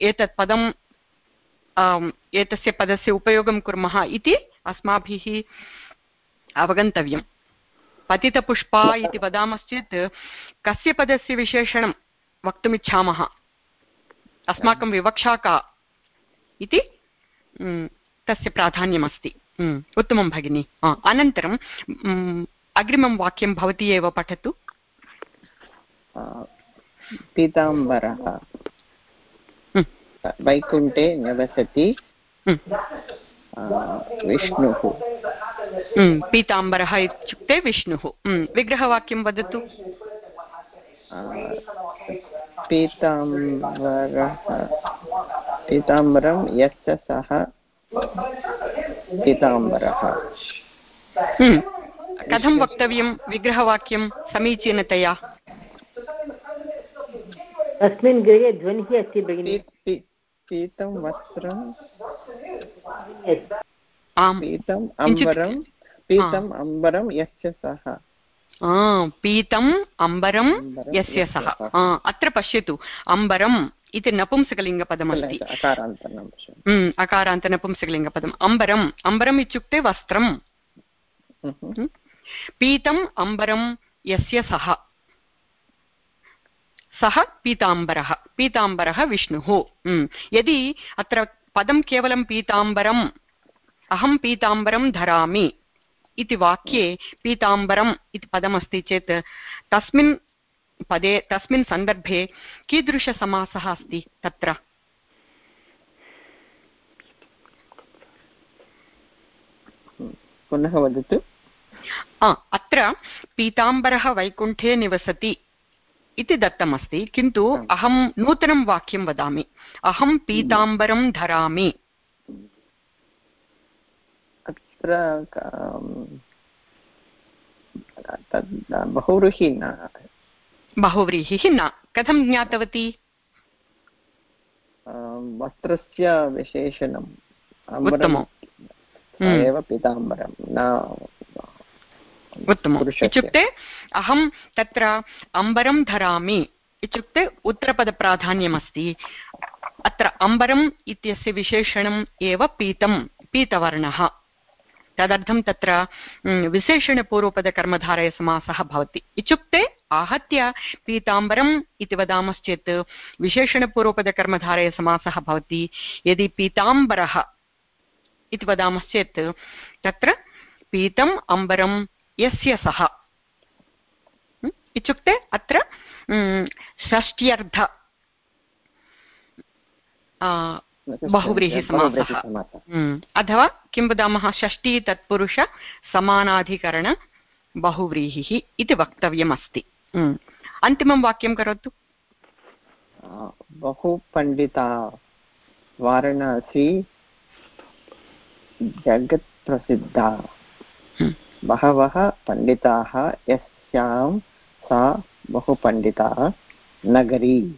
एतत् पदं एतस्य पदस्य उपयोगं कुर्मः इति अस्माभिः अवगन्तव्यं। पतितपुष्पा इति वदामश्चेत् कस्य पदस्य विशेषणं? वक्तुमिच्छामः। अस्माकं विवक्षा का इति तस्य प्राधान्यमस्ति। हम्म, उत्तमं भगिनि। अनन्तरं हम्म, अग्रिमं वाक्यं भवती एव पठतु। पीताम्बरः। हम्म। वैकुण्ठे निवसति। विष्णुः। पीताम्बरः इत्युक्ते विष्णुः। विग्रहवाक्यं वदतु। पीताम्बरः पीताम्बरं यस्य सः पीताम्बरः। कथं वक्तव्यं? विग्रहवाक्यं समीचीनतया। अस्मिन् गृहे ध्वनिः अस्ति भगिनि। पीतं वस्त्रं पीतम् अम्बरं पीतम् अम्बरं यस्य सः। पीतम् अम्बरं यस्य सः। अत्र पश्यतु। अम्बरम् इति नपुंसकलिङ्गपदमस्ति। अकारान्त नपुंसकलिङ्गपदम् अम्बरम् अम्बरम् इत्युक्ते वस्त्रं पीतम् अम्बरं यस्य सः। सः पीताम्बरः। पीताम्बरः विष्णुः। यदि अत्र पदं केवलं पीताम्बरम् अहं पीताम्बरं धरामि। इति वाक्ये पीताम्बरम् इति पदमस्ति चेत् तस्मिन् पदे तस्मिन् सन्दर्भे कीदृशसमासः अस्ति तत्र? पुनः वदतु। अत्र पीताम्बरः वैकुण्ठे निवसति इति दत्तमस्ति किन्तु अहं नूतनं वाक्यं वदामि। अहं पीताम्बरं धरामि। अत्र बहुव्रीहि न बहुव्रीहिः न। कथं ज्ञातवती? वस्त्रस्य विशेषणम्। उत्तमम्। एव पीताम्बरं न उत्तमम्। इत्युक्ते अहं तत्र अम्बरं धरामि। इत्युक्ते उत्तरपदप्राधान्यमस्ति। अत्र अम्बरम् इत्यस्य विशेषणम् एव पीतं पीतवर्णः। तदर्थं तत्र विशेषणपूर्वपदकर्मधारयसमासः भवति। इत्युक्ते आहत्य पीताम्बरम् इति वदामश्चेत् विशेषणपूर्वपदकर्मधारयसमासः भवति। यदि पीताम्बरः इति वदामश्चेत् तत्र पीतम् अम्बरं यस्य सः। इत्युक्ते अत्र षष्ट्यर्थ बहुव्रीहिसमासः। अथवा किं वदामः षष्ठी तत्पुरुष समानाधिकरण बहुव्रीहिः इति वक्तव्यमस्ति। अन्तिमं वाक्यं करोतु। बहुपण्डिता वाराणसी जगत्प्रसिद्धा। बहवः पण्डिताः यस्यां सा बहुपण्डिता नगरी।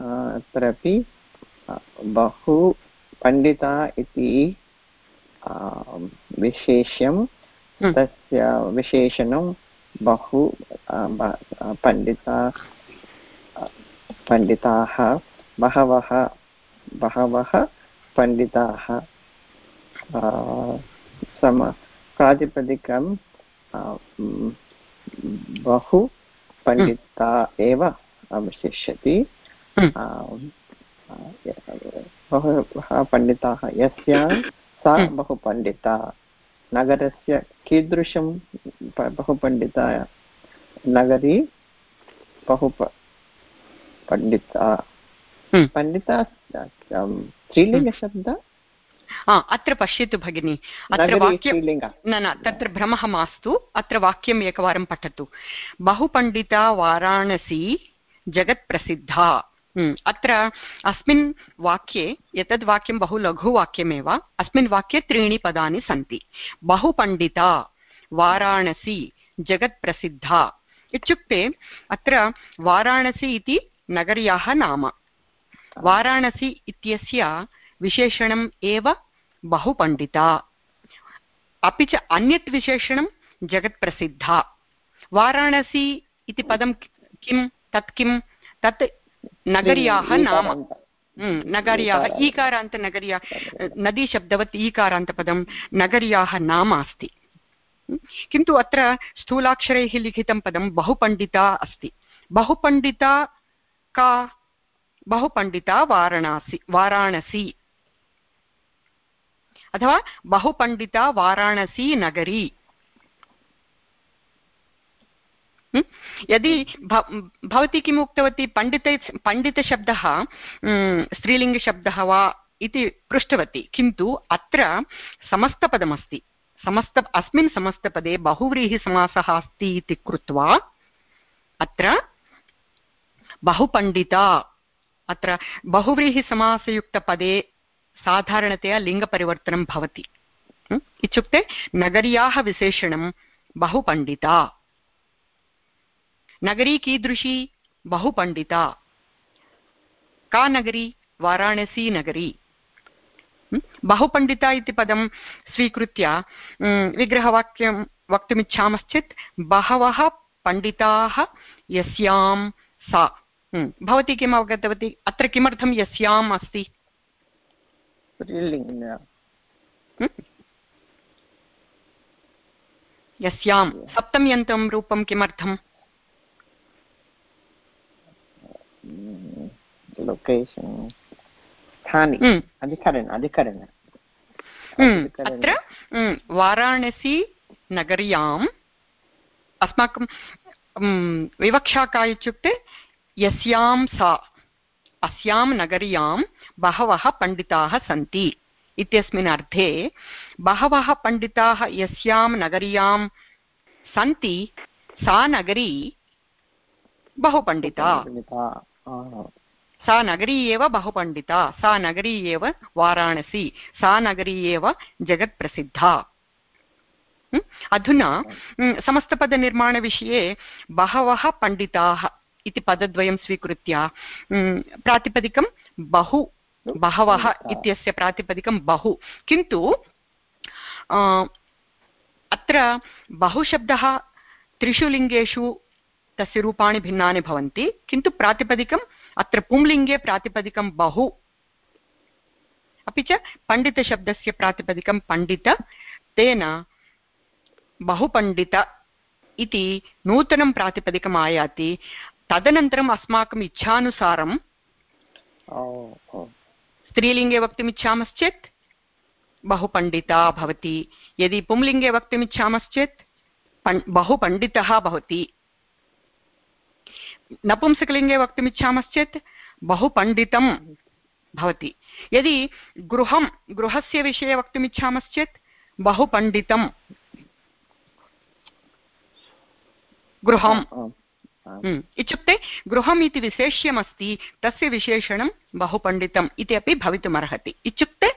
अत्रापि बहु पण्डिता इति विशेष्यं तस्य विशेषणं बहु पण्डिता पण्डिताः बहवः बहवः पण्डिताः सम प्रातिपदिकं बहु पण्डिता एव अवशिष्यति। बहवः पण्डिताः यस्यां सा बहु पण्डिता नगरस्य कीदृशं बहुपण्डिता नगरी बहु पण्डिता। पण्डिता स्त्रीलिङ्गशब्द अत्र पश्यतु भगिनि। अत्र वाक्यं न न तत्र भ्रमः मास्तु। अत्र वाक्यम् एकवारं पठतु। बहुपण्डिता वाराणसी जगत्प्रसिद्धा। अत्र अस्मिन् वाक्ये, एतद् वाक्यं बहु लघुवाक्यमेव अस्मिन् वाक्ये त्रीणि पदानि सन्ति। बहुपण्डिता, वाराणसी, जगत्प्रसिद्धा इत्युक्ते अत्र वाराणसी इति नगर्याः नाम। वाराणसी इत्यस्य विशेषणम् एव बहुपण्डिता। अपि च अन्यत् विशेषणं जगत्प्रसिद्धा। वाराणसी इति पदं किं, तत् किं, तत् नगर्याः नाम। नगर्याः ईकारान्तनगर्या नदीशब्दवत् ईकारान्तपदं नगर्याः नाम अस्ति। किन्तु अत्र स्थूलाक्षरैः लिखितं पदं बहुपण्डिता अस्ति। बहुपण्डिता का? बहुपण्डिता वाराणसी वाराणसी। अथवा बहुपण्डिता वाराणसी नगरी। यदि भवती किम् उक्तवती पण्डित, पण्डितशब्दः स्त्रीलिङ्गशब्दः वा इति पृष्टवती, किन्तु अत्र समस्तपदमस्ति। समस्त, अस्मिन् समस्तपदे बहुव्रीहिसमासः अस्ति इति कृत्वा अत्र बहुपण्डिता, अत्र बहुव्रीहिसमासयुक्तपदे साधारणतया लिङ्गपरिवर्तनं भवति। इत्युक्ते नगर्याः विशेषणं बहुपण्डिता। नगरी कीदृशी बहुपण्डिता का नगरी? वाराणसी नगरी। बहुपण्डिता इति पदं स्वीकृत्य विग्रहवाक्यं वक्तुमिच्छामश्चेत् बहवः पण्डिताः यस्यां सा। भवती किम् अवगतवती? अत्र किमर्थं यस्याम् अस्ति? यस्यां सप्तम्यन्तं रूपं किमर्थम्? लोकेशन् स्थानि अधिकरण अधिकरण अत्र वाराणसी नगर्याम् अस्माकं विवक्षा का इत्युक्ते यस्यां सा अस्यां नगर्यां बहवः पण्डिताः सन्ति इत्यस्मिन् अर्थे बहवः पण्डिताः यस्यां नगर्यां सन्ति सा नगरी बहुपण्डिता सा नगरी एव बहुपण्डिता सा नगरी एव वाराणसी सा नगरी एव जगत्प्रसिद्धा। अधुना समस्तपदनिर्माणविषये बहवः पण्डिताः इति पदद्वयं स्वीकृत्य प्रातिपदिकं बहु बहवः इत्यस्य प्रातिपदिकं बहु। किन्तु अत्र बहुशब्दः त्रिषु लिङ्गेषु तस्य रूपाणि भिन्नानि भवन्ति किन्तु प्रातिपदिकम् अत्र पुंलिङ्गे प्रातिपदिकं बहु। अपि च पण्डितशब्दस्य प्रातिपदिकं पण्डित तेन बहुपण्डित इति नूतनं प्रातिपदिकम् आयाति। तदनन्तरम् अस्माकम् इच्छानुसारं स्त्रीलिङ्गे वक्तुमिच्छामश्चेत् बहुपण्डिता भवति। यदि पुंलिङ्गे वक्तुमिच्छामश्चेत् बहुपण्डितः भवति। नपुंसकलिङ्गे वक्तुमिच्छामश्चेत् बहु पण्डितं भवति। यदि गृहं गृहस्य विषये वक्तुमिच्छामश्चेत् बहु पण्डितं गृहम् हम्म, इत्युक्ते गृहम् इति विशेष्यमस्ति तस्य विशेषणं बहुपण्डितम् इति अपि भवितुमर्हति। इत्युक्ते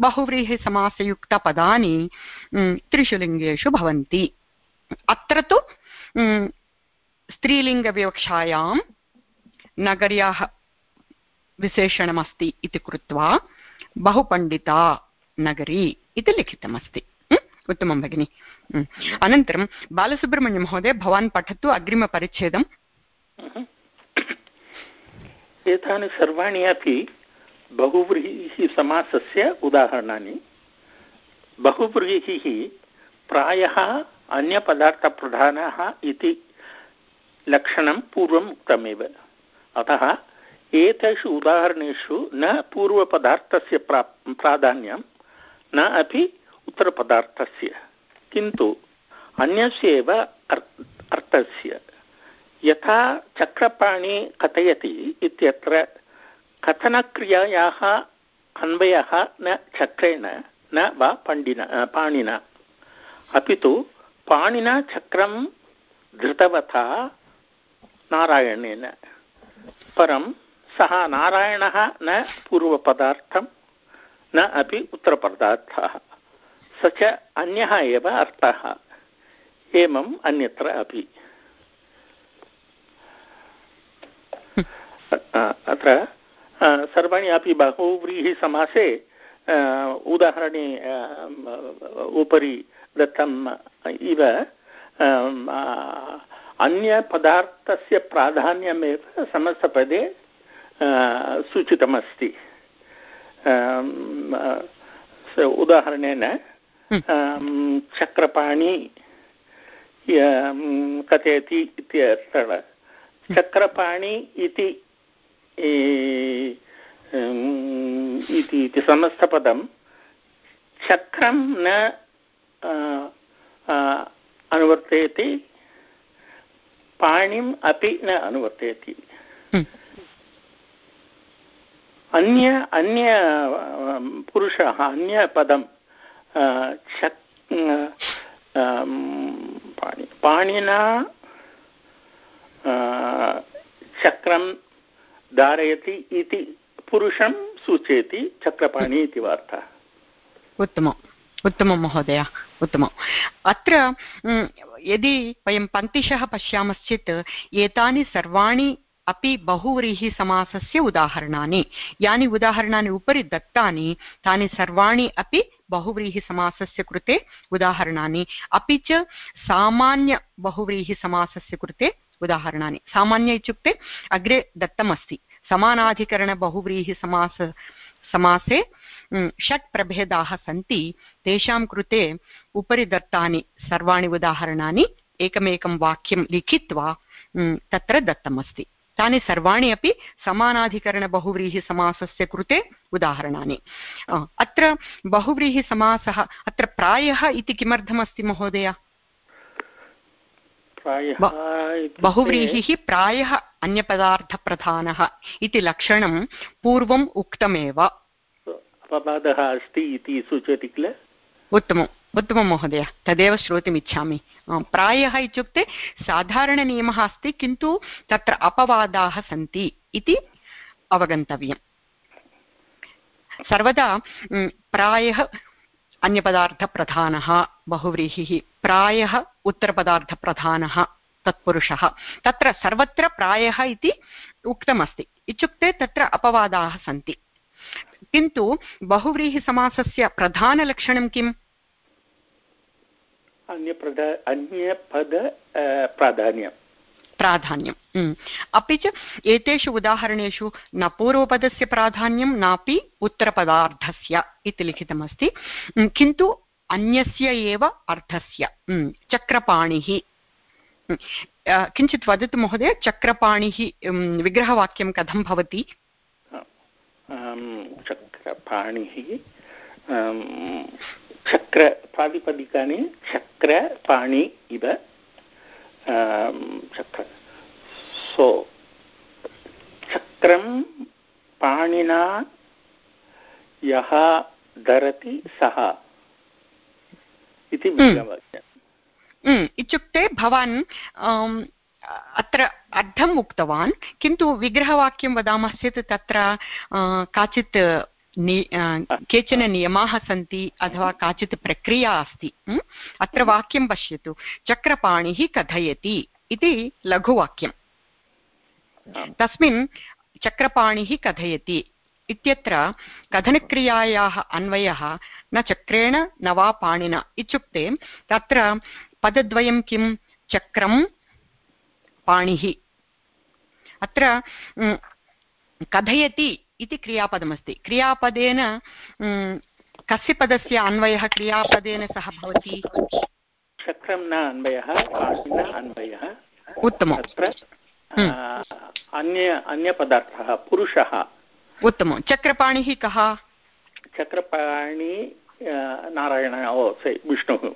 बहुव्रीहिसमासयुक्तपदानि त्रिषु लिङ्गेषु भवन्ति। अत्र तु स्त्रीलिङ्गविवक्षायां नगर्याः विशेषणमस्ति इति कृत्वा बहुपण्डिता नगरी इति लिखितमस्ति। उत्तमं भगिनि। अनन्तरं बालसुब्रह्मण्यमहोदय भवान् पठतु अग्रिमपरिच्छेदम् एतानि सर्वाणि अपि बहुव्रीहिः समासस्य उदाहरणानि। बहुव्रीहिः प्रायः अन्यपदार्थप्रधानः इति लक्षणं पूर्वम् उक्तमेव। अतः एतेषु उदाहरणेषु न पूर्वपदार्थस्य प्रा प्राधान्यं, न अपि उत्तरपदार्थस्य। किन्तु अन्यस्य एव अर्थस्य। यथा चक्रपाणि कथयति इत्यत्र कथनक्रियायाः अन्वयः न चक्रेण, न वा पण्डिना, पाणिना। अपि तु पाणिना चक्रं धृतवता नारायणेन परं सः नारायणः न पूर्वपदार्थं, न अपि उत्तरपदार्थः। स च अन्यः एव अर्थः। एवम् अन्यत्र अपि। अत्र सर्वाणि अपि बहुव्रीहिसमासे उदाहरणे उपरि दत्तम् इव अन्यपदार्थस्य प्राधान्यमेव समस्तपदे सूचितमस्ति. उदाहरणेन हम्म। चक्रपाणि कथयति इत्यर्थः चक्रपाणि इति इति समस्तपदं चक्रं न अनुवर्तयति पाणिम् अपि न अनुवर्तयति हम्म, अन्य अन्य अ, पुरुषः अन्यपदं चक् अ, अं, पाणिना चक्रं धारयति इति पुरुषं सूचयति चक्रपाणि इति वार्ता। उत्तमम् उत्तमं महोदय। उत्तमम्। अत्र यदि वयं पङ्क्तिशः पश्यामश्चेत्, एतानि सर्वाणि अपि बहुव्रीहिसमासस्य उदाहरणानि। यानि उदाहरणानि उपरि दत्तानि, तानि सर्वाणि अपि बहुव्रीहिसमासस्य कृते उदाहरणानि। अपि च सामान्यबहुव्रीहिसमासस्य कृते उदाहरणानि। सामान्य इत्युक्ते अग्रे दत्तमस्ति। समानाधिकरणबहुव्रीहिसमास समासे षट् प्रभेदाः सन्ति तेषां कृते उपरि दत्तानि सर्वाणि उदाहरणानि एकमेकं वाक्यं लिखित्वा तत्र दत्तमस्ति। तानि सर्वाणि अपि समानाधिकरणबहुव्रीहिसमासस्य कृते उदाहरणानि। अत्र बहुव्रीहिसमासः अत्र प्रायः इति किमर्थमस्ति महोदय? बहुव्रीहिः प्रायः अन्यपदार्थप्रधानः इति लक्षणं पूर्वम् उक्तमेव। अपवादः अस्ति इति सूचयति किल? उत्तमम्। उत्तमं महोदय। तदेव श्रोतुमिच्छामि। प्रायः इत्युक्ते साधारणनियमः अस्ति, किन्तु तत्र अपवादाः सन्ति इति अवगन्तव्यम्। सर्वदा प्रायः अन्यपदार्थप्रधानः बहुव्रीहिः, प्रायः उत्तरपदार्थप्रधानः तत्पुरुषः। तत्र सर्वत्र प्रायः इति उक्तमस्ति। इत्युक्ते तत्र अपवादाः सन्ति। किन्तु बहुव्रीहिसमासस्य प्रधानलक्षणं किम्? अन्यप्रद अन्यपद प्राधान्यं प्राधान्यम्। उम्. अपि च एतेषु उदाहरणेषु न पूर्वपदस्य प्राधान्यं नापि उत्तरपदार्थस्य इति लिखितमस्ति। किन्तु अन्यस्य एव अर्थस्य। चक्रपाणिः। किञ्चित् वदतु महोदय चक्रपाणिः विग्रहवाक्यं कथं भवति? चक्रपाणिः अं, चक्र प्रातिपदिकानि चक्रपाणि इव अं, चक्र सो चक्रं पाणिना यः धरति सः इति इत्युक्ते भवान् अम्, अत्र अर्धम् उक्तवान् किन्तु विग्रहवाक्यं वदामश्चेत् तत्र काचित् नि केचन नियमाः सन्ति अथवा काचित् प्रक्रिया अस्ति अत्र वाक्यं पश्यतु चक्रपाणिः कथयति इति लघुवाक्यं तस्मिन् चक्रपाणिः कथयति इत्यत्र कथनक्रियायाः अन्वयः न चक्रेण न वा पाणिना इत्युक्ते तत्र पदद्वयं किं? चक्रं पाणिः। अत्र कथयति इति क्रियापदमस्ति। क्रियापदेन कस्य पदस्य अन्वयः क्रियापदेन सह भवति? चक्रं न अन्वयः अन्वयः। उत्तमम्। तत्र अ, अन्य अन्यपदार्थः पुरुषः। उत्तमं चक्रपाणिः कः? चक्रपाणि नारायण ओ विष्णुः।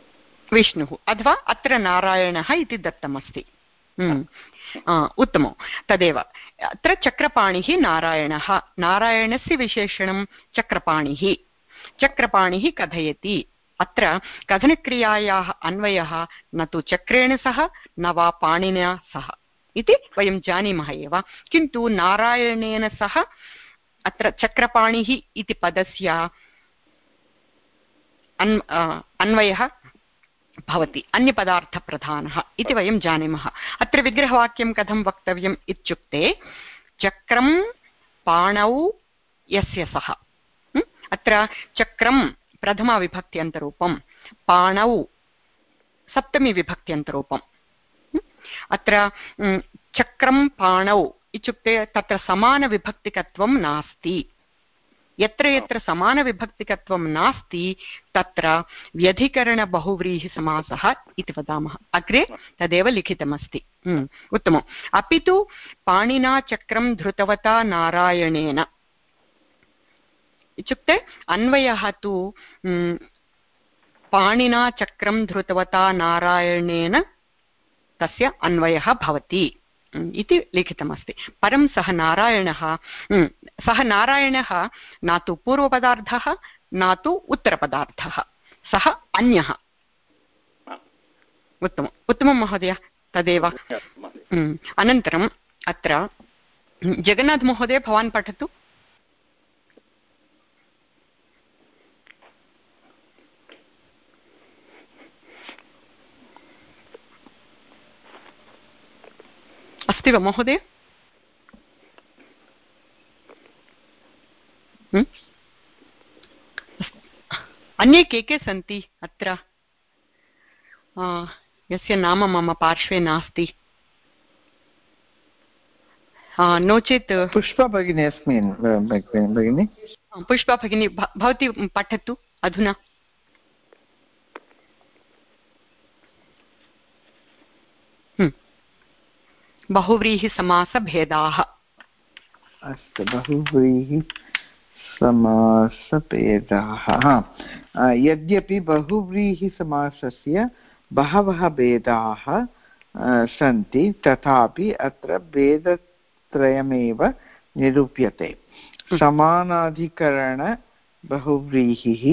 विष्णुः। अथवा अत्र नारायणः इति दत्तमस्ति। हम्म। उत्तमं। तदेव। अत्र चक्रपाणिः नारायणः। नारायणस्य विशेषणं चक्रपाणिः। चक्रपाणिः कथयति। अत्र कथनक्रियायाः अन्वयः न तु चक्रेण सह, न वा पाणिना सह। इति वयं जानीमः एव। किन्तु नारायणेन सह अत्र चक्रपाणिः इति पदस्य अन्वयः भवति, अन्यपदार्थप्रधानः इति वयं जानीमः अत्र विग्रहवाक्यं कथं वक्तव्यम् इत्युक्ते, चक्रं पाणौ यस्य सः? अत्र चक्रं प्रथमाविभक्त्यन्तरूपं, पाणौ सप्तमीविभक्त्यन्तरूपम्? अत्र चक्रं पाणौ इत्युक्ते तत्र समानविभक्तिकत्वं नास्ति यत्र यत्र समानविभक्तिकत्वं नास्ति तत्र व्यधिकरणबहुव्रीहिसमासः इति वदामः। अग्रे तदेव लिखितमस्ति। हम्म, उत्तमम्। अपि तु पाणिना चक्रं धृतवता नारायणेन। इत्युक्ते अन्वयः तु हम्म, पाणिना चक्रं धृतवता नारायणेन तस्य अन्वयः भवति। इति लिखितमस्ति। परं सः नारायणः सः नारायणः न तु पूर्वपदार्थः न तु उत्तरपदार्थः। सः अन्यः। उत्तमम् उत्तमं महोदय तदेव। अनन्तरम् अत्र जगन्नाथमहोदय भवान् पठतु। अस्ति वा महोदय? अन्ये के के सन्ति अत्र? यस्य नाम मम पार्श्वे नास्ति। नो चेत् पुष्पा भगिनी अस्मि भगिनि? पुष्पा भगिनी भवती पठतु अधुना। बहुव्रीहिसमासभेदाः अस्तु बहुव्रीहि समासभेदाः। यद्यपि बहुव्रीहिसमासस्य बहवः भेदाः सन्ति तथापि अत्र भेदत्रयमेव निरूप्यते। समानाधिकरणबहुव्रीहिः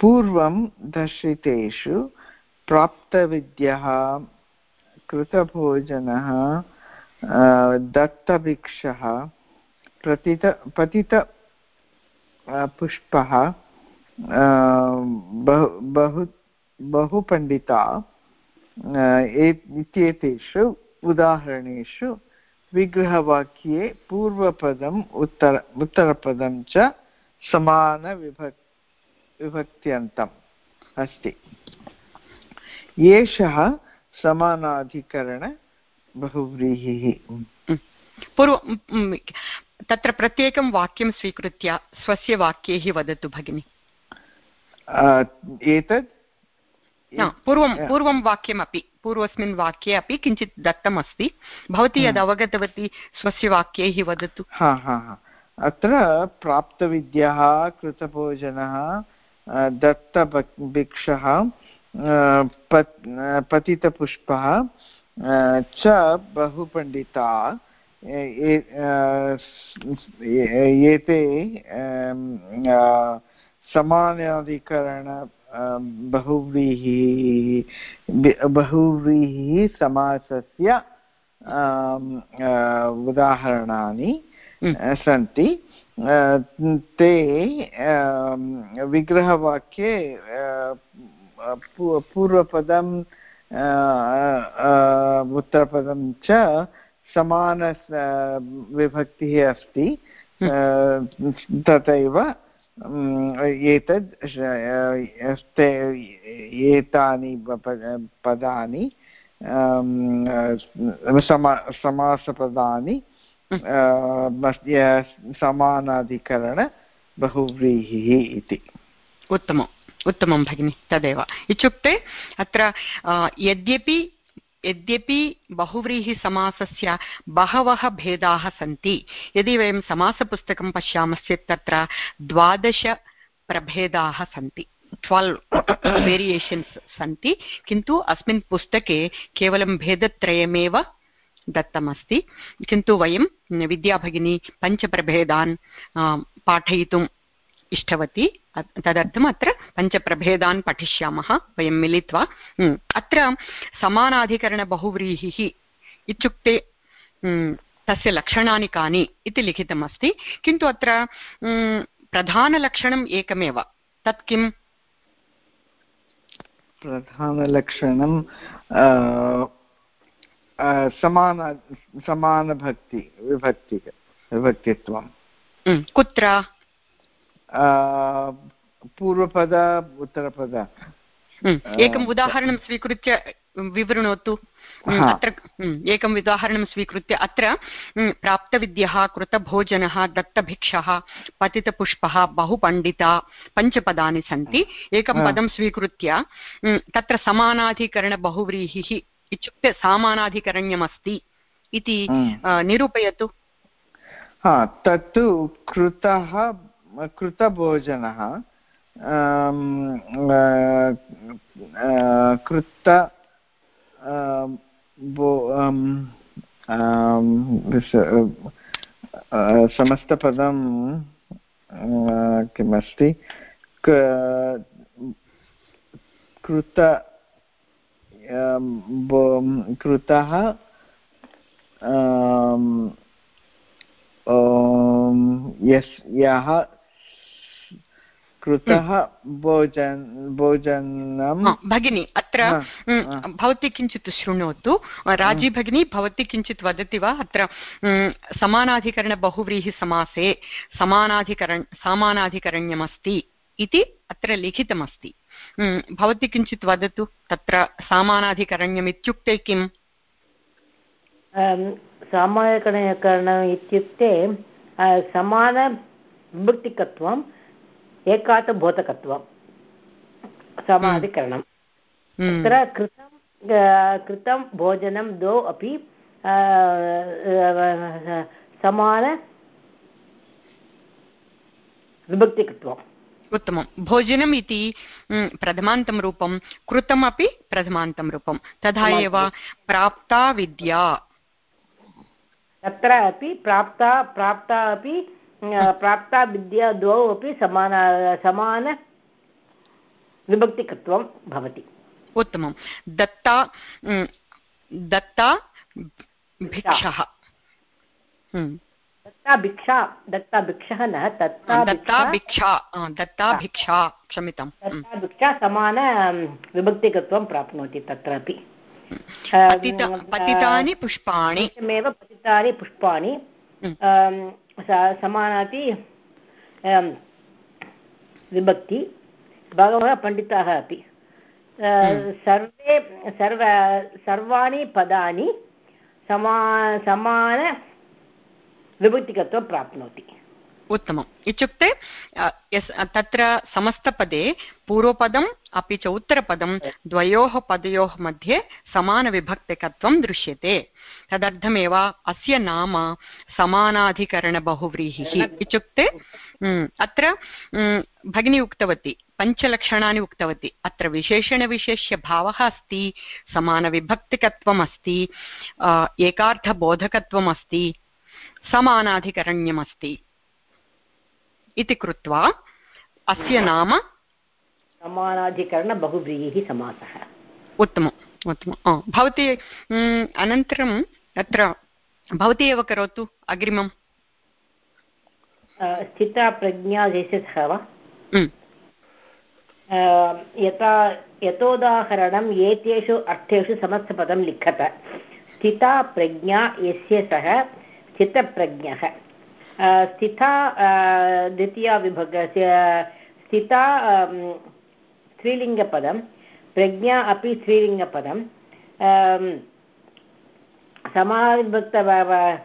पूर्वं दर्शितेषु प्राप्तविद्यः कृतभोजनः दत्तभिक्षः प्रतित पतित पुष्पः बहु बहु, बहुपण्डिता इत्येतेषु उदाहरणेषु विग्रहवाक्ये पूर्वपदम् उत्तर, उत्तरपदं च समानविभक् विभक्त्यन्तम् अस्ति। एषः समानाधिकरण बहुव्रीहिः पूर्व तत्र प्रत्येकं वाक्यं स्वीकृत्य स्वस्य वाक्यैः वदतु भगिनि। एतत् पूर्वं पूर्वं वाक्यमपि पूर्वस्मिन् वाक्ये अपि किञ्चित् दत्तमस्ति। भवती यद् अवगतवती स्वस्य वाक्यैः वदतु। हा हा हा। अत्र प्राप्तविद्यः कृतभोजनः दत्तभिक्षः पतितपुष्पः च बहुपण्डिता एते समानाधिकरण बहुव्रीहिः बहुव्रीहिः समासस्य उदाहरणानि सन्ति। ते विग्रहवाक्ये पूर्वपदं उत्तरपदं च समान विभक्तिः अस्ति तथैव एतद् एतानि पदानि समा, समासपदानि समानाधिकरण बहुव्रीहिः इति। उत्तमम्। उत्तमं भगिनि, तदेव। इत्युक्ते अत्र यद्यपि यद्यपि बहुव्रीहिसमासस्य बहवः भेदाः सन्ति, यदि वयं समासपुस्तकं पश्यामश्चेत् तत्र द्वादशप्रभेदाः सन्ति ट्वेल्व् वेरियेशन्स् <coughs> सन्ति, किन्तु अस्मिन् पुस्तके केवलं भेदत्रयमेव दत्तमस्ति। किन्तु वयं विद्याभगिनी पञ्चप्रभेदान् पाठयितुम् इष्टवती। तदर्थम् अत्र पञ्चप्रभेदान् पठिष्यामः वयं मिलित्वा। अत्र समानाधिकरणबहुव्रीहिः इत्युक्ते तस्य लक्षणानि कानि इति लिखितमस्ति। किन्तु अत्र प्रधानलक्षणम् एकमेव। तत् किम्? प्रधानलक्षणं समान समानभक्ति विभक्ति विभक्तित्वं कुत्र? पूर्वपद उत्तरपद। एकम् उदाहरणं स्वीकृत्य विवृणोतु। अत्र एकम् उदाहरणं स्वीकृत्य अत्र प्राप्तविद्यः कृतभोजनः दत्तभिक्षः पतितपुष्पः बहुपण्डिता पञ्चपदानि सन्ति। एकं पदं स्वीकृत्य तत्र समानाधिकरणबहुव्रीहिः इत्युक्ते सामानाधिकरण्यमस्ति इति निरूपयतु। हा तत्तु कृतः कृतभोजनः अ, अ, कृत अ, समस्तपदं किमस्ति? कृत कृतः यः कृतः भोजन भोजनं भगिनी अत्र हा, म्, भवती किञ्चित् शृणोतु। राज़ी भगिनी भवती किञ्चित् वदति वा? अत्र म्, समानाधिकरणबहुव्रीहिसमासे समानाधिकरण समानाधिकरण्यमस्ति इति अत्र लिखितमस्ति। भवती किञ्चित् वदतु तत्र समानाधिकरण्यम् इत्युक्ते किम् सामान्यकरणकरणम् इत्युक्ते समानविभक्तिकत्वम् एकातबोधकत्वं समाधिकरणम् म्, तत्र कृतं कृतं भोजनं द्वौ अपि समान विभक्तिकत्वम् उत्तमं। भोजनम् इति प्रथमान्तं रूपं कृतमपि प्रथमान्तं रूपं। तथा एव प्राप्ता विद्या। तत्र अपि प्राप्ता प्राप्ता अपि प्राप्ता विद्या द्वौ अपि समान समान विभक्तिकत्वं भवति। उत्तमं। दत्ता दत्ता भिक्षः। दत्ता भिक्षा दत्ता भिक्षः न दत्ता भिक्षा दत्ता भिक्षा। क्षम्यतां म्, भिक्षा समान विभक्तिकत्वं प्राप्नोति तत्रापि। पतितानि पुष्पाणि। एवमेव पतितानि पुष्पाणि। समानाति अं, विभक्ति बहवः पण्डिताः अपि हम्म। सर्वे सर्व सर्वाणि पदानि समा समानविभक्तिकत्वं प्राप्नोति उत्तमम्। इत्युक्ते यस् तत्र समस्तपदे पूर्वपदम् अपि च उत्तरपदं द्वयोः पदयोः मध्ये समानविभक्तिकत्वं दृश्यते। तदर्थमेव अस्य नाम समानाधिकरणबहुव्रीहिः। इत्युक्ते अत्र भगिनी उक्तवती पञ्चलक्षणानि उक्तवती अत्र विशेषणविशेष्यभावः अस्ति समानविभक्तिकत्वम् अस्ति एकार्थबोधकत्वम् अस्ति समानाधिकरण्यमस्ति। इति कृत्वा अस्य नाम समानाधिकरणबहुव्रीहिः समासः। उत्तमम् उत्तमम्। भवती अनन्तरम् अत्र भवती एव करोतु अग्रिमम्। अ, स्थिता प्रज्ञा देशतः वा? यथा यथोदाहरणम् एतेषु अर्थेषु समस्तपदं लिखत। स्थिता प्रज्ञा यस्य सः स्थितप्रज्ञः। स्थिता अ, द्वितीया विभग स्थिता अम्, स्त्रीलिङ्गपदं प्रज्ञा अपि स्त्रीलिङ्गपदं अम्, समाविभक्त व- व-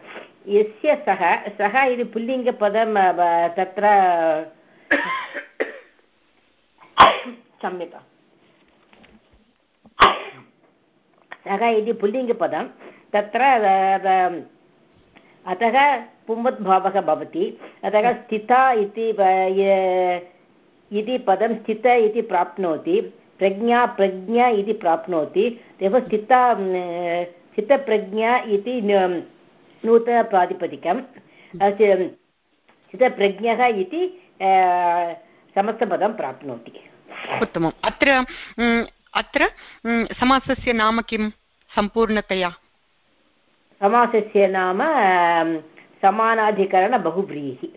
यस्य सः सः इति पुल्लिङ्गपदं अ, व- तत्र क्षम्यता सः इति पुल्लिङ्गपदं तत्र अ, अ, अतः पुंवद्भावः भवति। अतः स्थिता इति इति पदं स्थित इति प्राप्नोति। प्रज्ञा प्रज्ञा इति प्राप्नोति। एव स्थिता स्थितप्रज्ञा इति न- नूतनप्रातिपदिकम्। अस्य स्थितप्रज्ञः इति समस्तपदं प्राप्नोति। उत्तमम्। अत्र अत्र समासस्य नाम किं सम्पूर्णतया। समासस्य नाम समानाधिकरणबहुव्रीहि।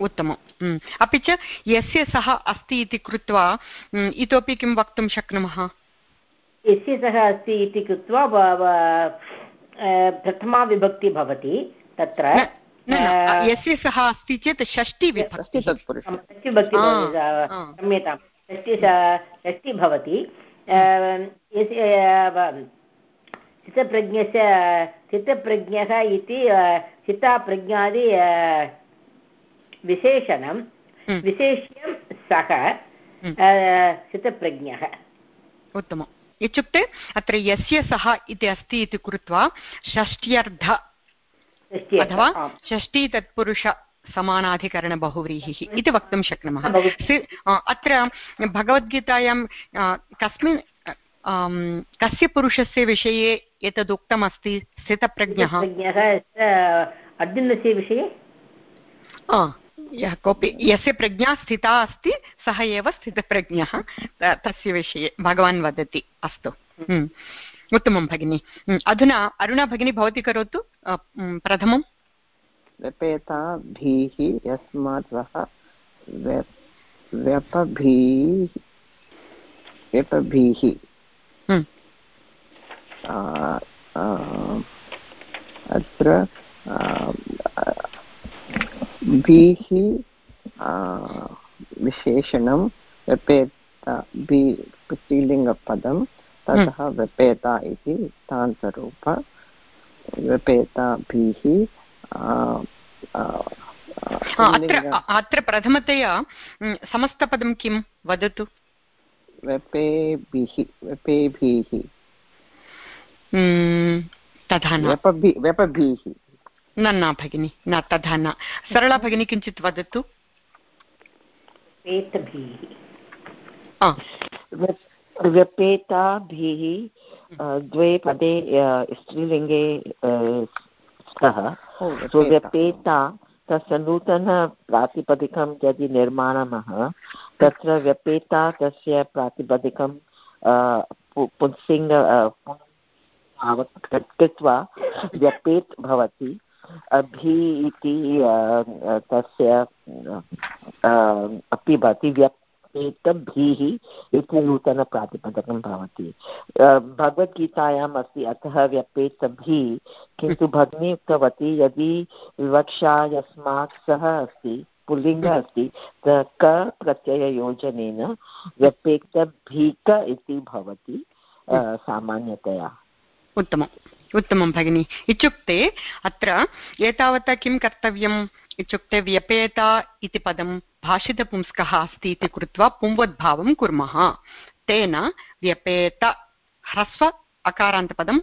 उत्तमम्। म्, अपि च यस्य सः अस्ति इति कृत्वा इतोपि किं वक्तुं शक्नुमः? यस्य सः अस्ति इति कृत्वा प्रथमा विभक्ति भवति तत्र। यस्य सः अस्ति चेत् षष्टि अस्ति विभक्तिः तत्पुरुषः षष्टि भक्ति आ, भवति, आ। अ, क्षम्यतां षष्टि षष्टि भवति। चित्तप्रज्ञस्य चित्तप्रज्ञः इति चित्ताप्रज्ञादि विशेषणं म्, विशेष्यं सः म्. अ, चित्तप्रज्ञः। उत्तमम्। इत्युक्ते अत्र यस्य सः इति अस्ति इति कृत्वा षष्ट्यर्ध अथवा। षष्टि तत्पुरुष समानाधिकरणबहुव्रीहिः इति वक्तुं शक्नुमः। अत्र भगवद्गीतायां कस्मिन् कस्य पुरुषस्य विषये एतदुक्तमस्ति स्थितप्रज्ञः प्रज्ञः अर्जुनस्य विषये? यः कोऽपि यस्य प्रज्ञा स्थिता अस्ति सः एव स्थितप्रज्ञः तस्य विषये भगवान् वदति अस्तु। हम्म। उत्तमं भगिनि। हम्म, अधुना अरुणा भगिनी भवती करोतु हम्म, प्रथमं व्यपेता भीः यस्मात् सः व्य- व्यपभीः व्यपभीः। हम्म, अत्र भीः विशेषणं व्यपेता स्त्रीलिङ्गपदं ततः व्यपेता इति तान्तरूप व्यपेता आ, अत्र अत्र प्रथमतया हम्म, समस्तपदं किं वदतु? व्यपेभिः व्यपेभिः हम्म, तथा न न न भगिनि न तथा न सरला भगिनी किञ्चित् वदतु व्यपेताभिः द्वे पदे स्त्रीलिङ्गे स्तः व्यपेता। व्यपेता तस्य नूतनप्रातिपदिकं यदि निर्माणमः तत्र व्यपेता तस्य प्रातिपदिकं अ, पुंसिङ्ग अ, कृत्वा व्यपेत् भवति। अभि इति तस्य अपि भवति व्यपेतभिः इति नूतनप्रातिपदकं भवति। भगवद्गीतायाम् अस्ति, अतः व्यपेतभिः किन्तु भगिनी उक्तवती, यदि विवक्षा यस्मात् सः अस्ति, पुल्लिङ्गः अस्ति क प्रत्यययोजनेन व्यपेतभीक इति भवति सामान्यतया। उत्तमम्। उत्तमं भगिनि। इत्युक्ते अत्र एतावता किं कर्तव्यम्? इत्युक्ते व्यपेता इति पदं भाषितपुंस्कः अस्ति इति कृत्वा पुंवद्भावं कुर्मः। तेन व्यपेत ह्रस्व अकारान्तपदं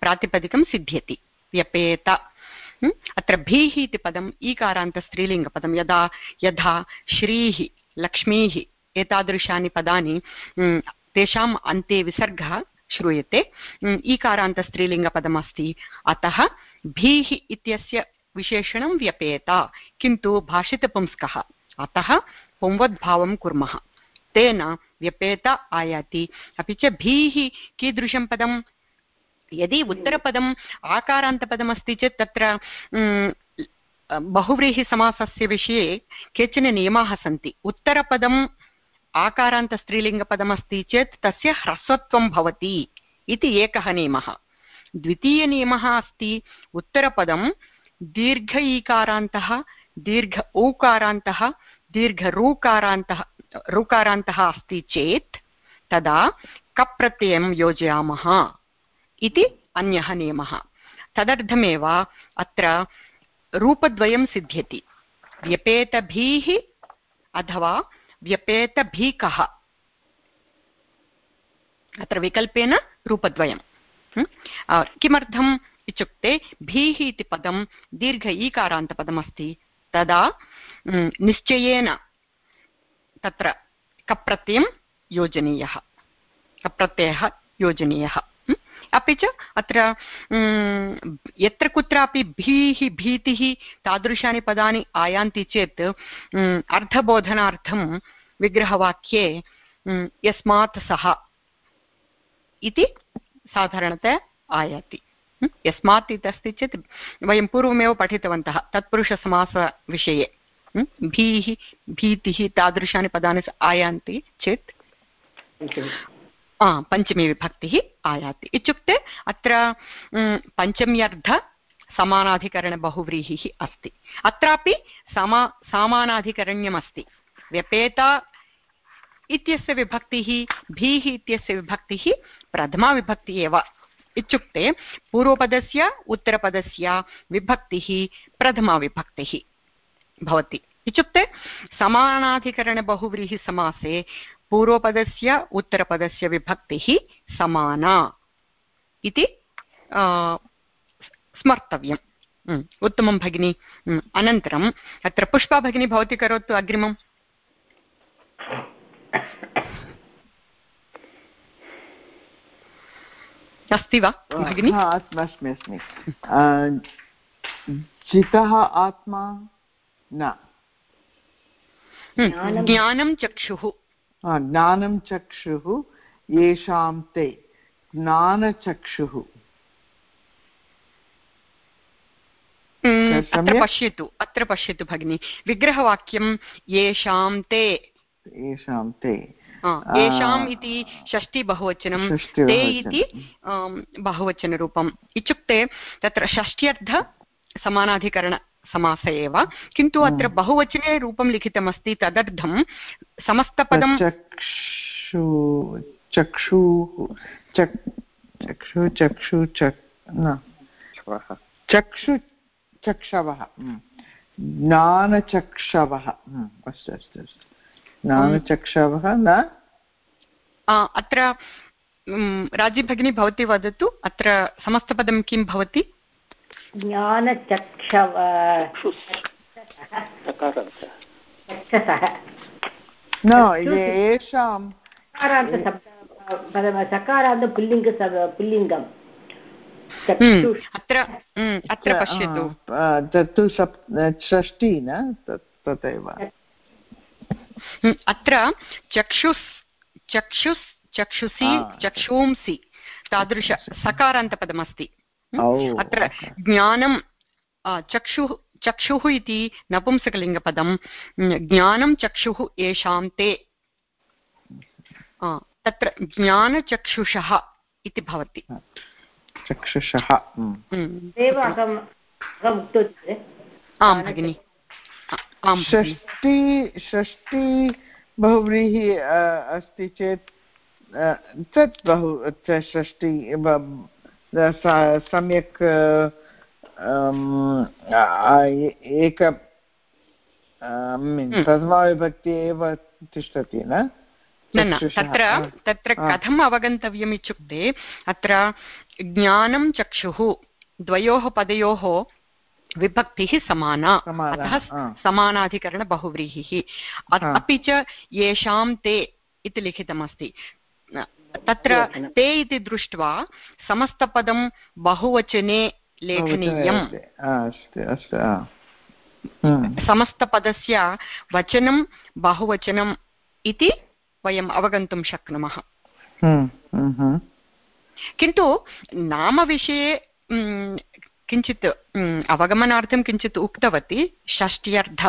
प्रातिपदिकं सिद्ध्यति। व्यपेत? अत्र भीः इति पदम्, ईकारान्तस्त्रीलिङ्गपदं। यदा, यथा श्रीः, लक्ष्मीः एतादृशानि पदानि तेषाम् अन्ते विसर्गः श्रूयते। ईकारान्तस्त्रीलिङ्गपदमस्ति। अतः भीः इत्यस्य विशेषणं व्यपेत, किन्तु भाषितपुंस्कः अतः पुंवद्भावं कुर्मः। तेन व्यपेत आयाति। अपि च भीः कीदृशं पदं? यदि उत्तरपदम् आकारान्तपदमस्ति चेत् तत्र बहुव्रीहिसमासस्य विषये केचन नियमाः सन्ति। उत्तरपदम् आकारान्तस्त्रीलिङ्गपदमस्ति चेत् तस्य ह्रस्वत्वं भवति इति एकः नियमः। द्वितीयनियमः अस्ति, उत्तरपदं दीर्घ ईकारान्तः दीर्घ ऊकारान्तः दीर्घरूकारान्तः ऋकारान्तः अस्ति चेत् तदा कप्रत्ययं योजयामः इति अन्यः नियमः। तदर्थमेव अत्र रूपद्वयं सिद्ध्यति। व्यपेतभीः अथवा व्यपेतभीकः। अत्र विकल्पेन रूपद्वयं? किमर्थम् इत्युक्ते भीः इति पदं दीर्घ ईकारान्तपदमस्ति। तदा निश्चयेन तत्र कप्रत्ययं योजनीयः। कप्रत्ययः योजनीयः? अपि च अत्र यत्र कुत्रापि भीः भीतिः तादृशानि पदानि आयान्ति चेत् अर्थबोधनार्थं विग्रहवाक्ये यस्मात् सः इति साधारणतया आयाति? यस्मात् इति अस्ति चेत् वयं पूर्वमेव पठितवन्तः तत्पुरुषसमासविषये? भीः, भीतिः तादृशानि पदानि आयान्ति चेत् पञ्चमी विभक्तिः आयाति इत्युक्ते अत्र पञ्चम्यर्ध समानाधिकरणबहुव्रीहिः अस्ति अत्रापि समा, सामानाधिकरण्यमस्ति व्यपेता इत्यस्य विभक्तिः, भीः इत्यस्य विभक्तिः, प्रथमा विभक्तिः एव। इत्युक्ते पूर्वपदस्य, उत्तरपदस्य विभक्तिः, प्रथमा विभक्तिः भवति। इत्युक्ते समानाधिकरणबहुव्रीहिसमासे पूर्वपदस्य, उत्तरपदस्य विभक्तिः समाना इति स्मर्तव्यम्। उत्तमं भगिनि। अनन्तरम् अत्र पुष्पा भगिनी भवती करोतु अग्रिमम्। अस्ति वा भगिनि? अस्मि अस्मि जितः आत्मा न। हम्म, ज्ञानं चक्षुः। हा, ज्ञानं चक्षुः येषां ते। ज्ञानचक्षुः। हम्म, अत्र पश्यतु अत्र पश्यतु भगिनि। विग्रहवाक्यं येषां ते। येषां ते। येषाम् इति षष्टि बहुवचनं ते इति बहुवचनरूपम्। इत्युक्ते तत्र षष्ट्यर्थ समानाधिकरणसमास एव। किन्तु अत्र बहुवचने रूपं लिखितमस्ति तदर्थं समस्तपदं चक्षु चक्षुः चक्षु चक्षु चक् चक्षु चक्षवः। ज्ञानचक्षवः। अस्तु अस्तु अस्तु। ज्ञानचक्षवः न? आ, अत्र राज़ी भगिनी भवती वदतु अत्र समस्तपदं किं भवति? ज्ञानचक्षव। न येषां सकारान्त पुल्लिङ्ग पुल्लिङ्गं अत्र अत्र पश्यतु। तत्तु षष्टि न? तत् तथैव अत्र चक्षुस् चक्षुस् चक्षुषि चक्षूंसि तादृश सकारान्तपदमस्ति। हम्म, अत्र ज्ञानं चक्षुः चक्षुः इति नपुंसकलिङ्गपदं हम्म, ज्ञानं चक्षुः येषां ते। तत्र ज्ञानचक्षुषः इति भवति। चक्षुषः हम्म। हम्म, आं भगिनि। षष्टि षष्टि बहुव्रीहि अस्ति चेत् तत् बहु षष्टि सम्यक् एक हम्म। प्रथमाविभक्ति एव तिष्ठति न? न न तत्र तत्र कथम् अवगन्तव्यम् इत्युक्ते अत्र ज्ञानं चक्षुः द्वयोः पदयोः विभक्तिः समाना समाना, अतः। समानाधिकरणबहुव्रीहिः अपि च येषां ते इति लिखितमस्ति तत्र ते इति दृष्ट्वा समस्तपदं बहुवचने लेखनीयम् बहुवचने अस्ति। आ, अस्तु अस्तु हम्म। समस्तपदस्य वचनं बहुवचनम् इति वयम् अवगन्तुं शक्नुमः हम्म, हम्म, हम्म। किन्तु नामविषये म्, किञ्चित् अवगमनार्थं किञ्चित् उक्तवती षष्ट्यर्ध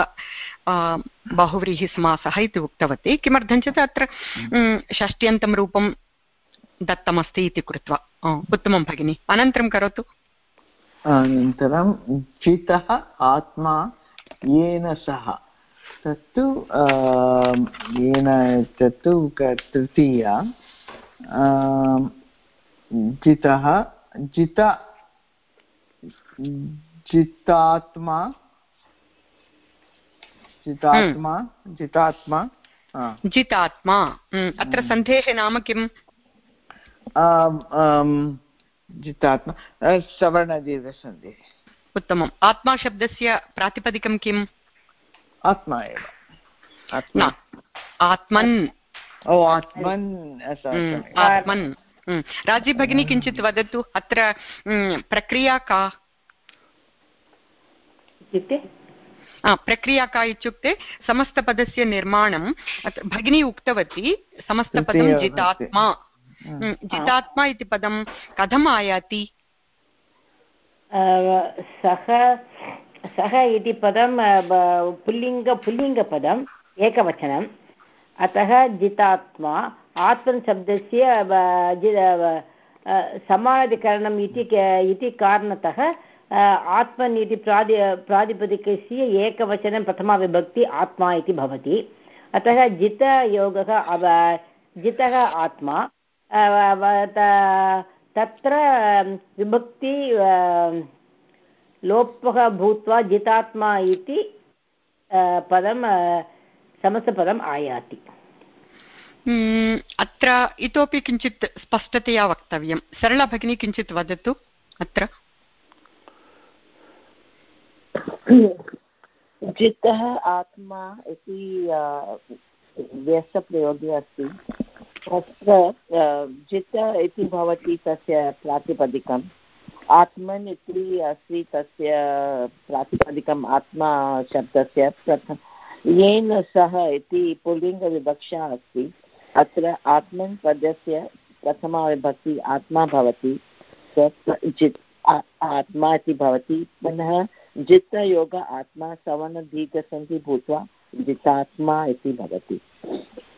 बहुव्रीहिसमासः इति उक्तवती किमर्थं चेत् अत्र म्, षष्ट्यन्तं रूपं दत्तमस्ति इति कृत्वा। उत्तमं भगिनि अनन्तरं करोतु। अनन्तरं जितः आत्मा येन सह तत्तु येन तत्तु तृतीया जितः जित जितात्मा जितात्मा जितात्मा आ। जितात्मा म्, अत्र सन्धेः नाम किम्? जितात्मा सवर्णदीर्घसन्धिः उत्तमम्। आत्मा शब्दस्य प्रातिपदिकं किम्? आत्मा एव। आत्मन्। ओ आत्मन्। आत्मन्। म्, भगिनी किञ्चित् वदतु अत्र प्रक्रिया का? इत्युक्ते? प्रक्रिया का इत्युक्ते समस्तपदस्य निर्माणम् अत्र भगिनी उक्तवती समस्तपदं जितात्मा। हम्म। जितात्मा इति पदं कथम् आयाति? सः सः इति पदं पुल्लिङ्ग पुल्लिङ्गपदम् एकवचनम्। अतः जितात्मा आत्मन् शब्दस्य ब- जि- ब- अ, समानाधिकरणम् इति इति कारणतः आत्मन् इति प्रादि प्रातिपदिकस्य एकवचनं प्रथमाविभक्ति आत्मा इति भवति। अतः जितयोगः अव- जितः आत्मा तत्र विभक्ति लोपः भूत्वा जितात्मा इति पदं समस्तपदम् आयाति। अत्र इतोपि किञ्चित् स्पष्टतया वक्तव्यं। सरला भगिनी किञ्चित् वदतु अत्र। जितः आत्मा इति व्यस्तप्रयोगे अस्ति, तत्र जित इति भवति तस्य प्रातिपदिकम् आत्मन् इति अस्ति तस्य प्रातिपदिकम् आत्मा शब्दस्य प्रथम, येन सह इति पुल्लिङ्गविवक्षा अस्ति, अत्र आत्मन् पदस्य प्रथमा विभक्ति आत्मा भवति आत्मा इति भवति, पुनः जित्तयोग आत्मा सवर्णदीर्घसन्धि भूत्वा जितात्मा इति भवति।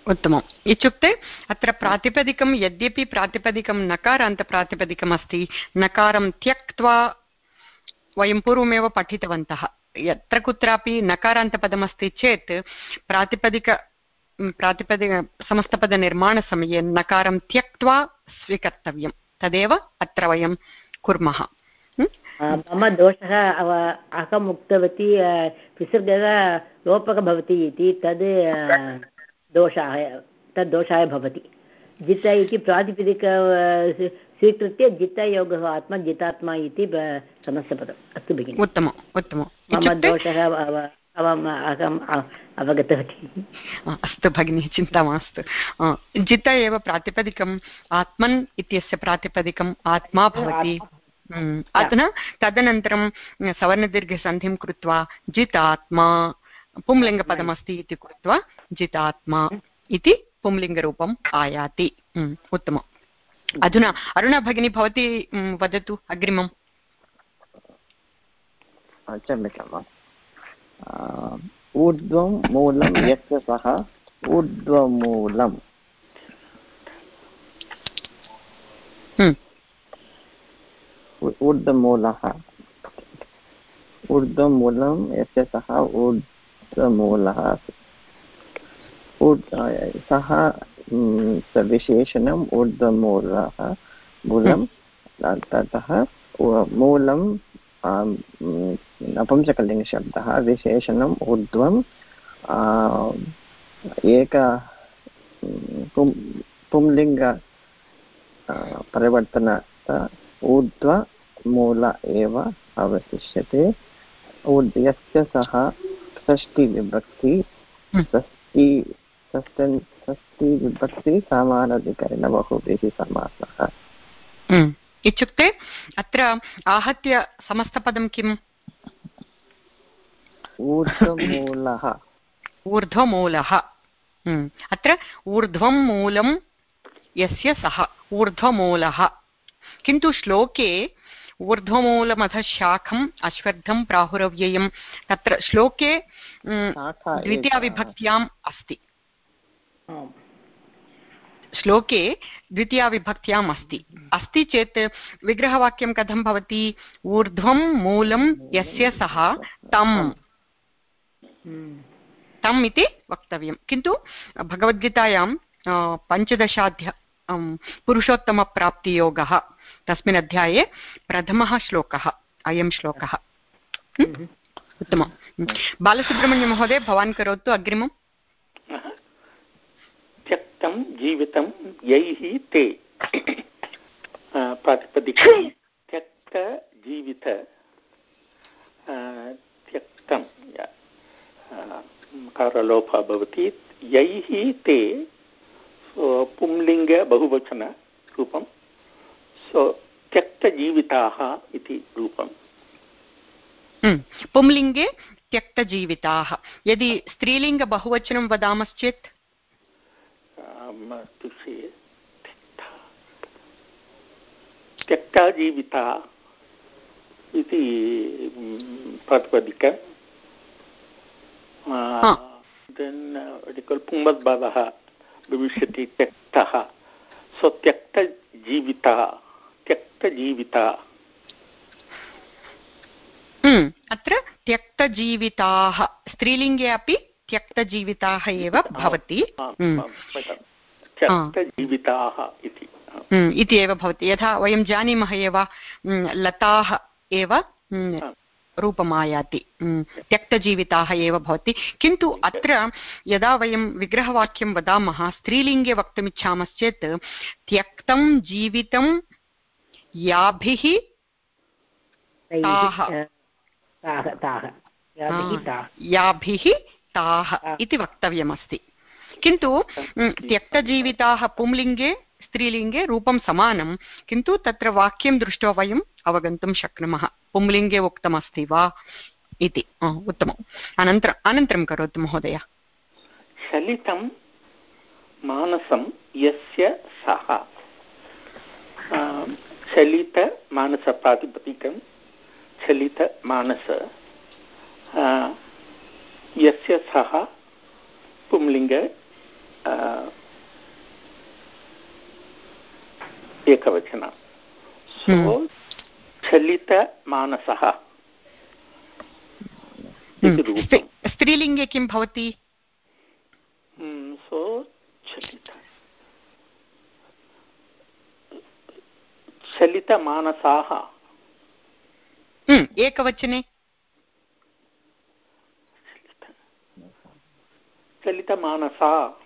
उत्तमम्। इत्युक्ते अत्र प्रातिपदिकं, यद्यपि प्रातिपदिकं नकारान्तप्रातिपदिकम् अस्ति। नकारं त्यक्त्वा वयं पूर्वमेव पठितवन्तः। यत्र कुत्रापि नकारान्तपदमस्ति चेत् प्रातिपदिक प्रातिपदिक, समस्तपदनिर्माणसमये नकारं त्यक्त्वा स्वीकर्तव्यं तदेव अत्र वयं कुर्मः। मम दोषः अहम् उक्तवती विसर्गः लोपः भवति इति तद् दोषाय तद् दोषाय भवति। जित इति प्रातिपदिक स्वीकृत्य जितयोगः आत्मा जितात्मा इति समस्तपदम्। अस्तु भगिनि। उत्तमम् उत्तमं मम दोषः अहम् अवगतवती। अस्तु भगिनि चिन्ता मास्तु। जित एव प्रातिपदिकम् आत्मन् इत्यस्य प्रातिपदिकम् आत्मा भवति। अधुना तदनन्तरं सवर्णदीर्घसन्धिं कृत्वा जितात्मा पुंलिङ्गपदमस्ति इति कृत्वा जितात्मा इति पुंलिङ्गरूपम् आयाति. उत्तमम्. अधुना अरुणा भगिनी भवती वदतु अग्रिमम्. क्षम्यतां ऊर्ध्वं मूलं यस्य सः? ऊर्ध्वमूलम् ऊर्ध्वमूलः। ऊर्ध्वमूलं यस्य सः ऊर्ध्वमूलः सः विशेषणम् ऊर्ध्वमूलः। मूलं ततः मूलं नपुंसकलिङ्गशब्दः विशेषणम् ऊर्ध्वम् एक पुंलिङ्ग परिवर्तन ऊर्ध्वमूल एव अवशिष्यते। यस्य सः षष्टिविभक्ति षष्टि षष्टिविभक्ति समानाधिकरणबहुभिः समासः। इत्युक्ते अत्र आहत्य समस्तपदं किम्? ऊर्ध्वमूलः। ऊर्ध्वमूलः। अत्र ऊर्ध्वं मूलं यस्य सः। ऊर्ध्वमूलः। किन्तु श्लोके ऊर्ध्वमूलमथ शाखम् अश्वत्थं प्राहुरव्ययं तत्र श्लोके द्वितीयाविभक्त्याम् अस्ति। श्लोके द्वितीयाविभक्त्याम् अस्ति। अस्ति चेत् विग्रहवाक्यं कथं भवति? ऊर्ध्वं मूलं यस्य सः तं तम्। इति वक्तव्यं किन्तु भगवद्गीतायां पञ्चदशाध्या पुरुषोत्तमप्राप्तियोगः तस्मिन् अध्याये प्रथमः श्लोकः अयं श्लोकः। उत्तमं बालसुब्रह्मण्यमहोदय भवान् करोतु अग्रिमम्? त्यक्तं जीवितं यैः ते। प्रातिपदिकं त्यक्तजीवित त्यक्तं कारलोपः भवति यैः ते। पुंलिङ्ग बहुवचनरूपं सो त्यक्तजीविताः इति रूपम् पुंलिङ्गे त्यक्तजीविताः यदि स्त्रीलिङ्गबहुवचनं वदामश्चेत् त्यक्ताजीविता इति प्रातिपदिक पुंवद्भावः भविष्यति त्यक्तः सो त्यक्तजीविता। त्यक्तजीविता अत्र त्यक्तजीविताः स्त्रीलिङ्गे अपि त्यक्तजीविताः एव भवति। त्यक्तजीविताः इति। इति एव भवति। यथा वयं जानीमः एव लताः एव रूपम् आयाति त्यक्तजीविताः एव भवति। किन्तु अत्र यदा वयं विग्रहवाक्यं वदामः स्त्रीलिङ्गे वक्तुमिच्छामश्चेत् त्यक्तं जीवितं याभिः ताः याभिः ताः। इति वक्तव्यमस्ति। किन्तु त्यक्तजीविताः पुंलिङ्गे स्त्रीलिङ्गे रूपं समानं। किन्तु तत्र वाक्यं दृष्ट्वा वयम् अवगन्तुं शक्नुमः। पुंलिङ्गे उक्तमस्ति वा इति। उत्तमम्। अनन्तरम् अनन्तरं करोतु महोदय। चलितं मानसं यस्य सः। चलितमानसप्रातिपदिकं चलितमानस यस्य सः पुंलिङ्ग एकवचन। सो हम्म। चलितमानसः इति म्, रूपम्। स्त्री- स्त्रीलिङ्गे किं भवति? हम्म, सो चलित। चलितमानसाः। एकवचने। चलितमानसा।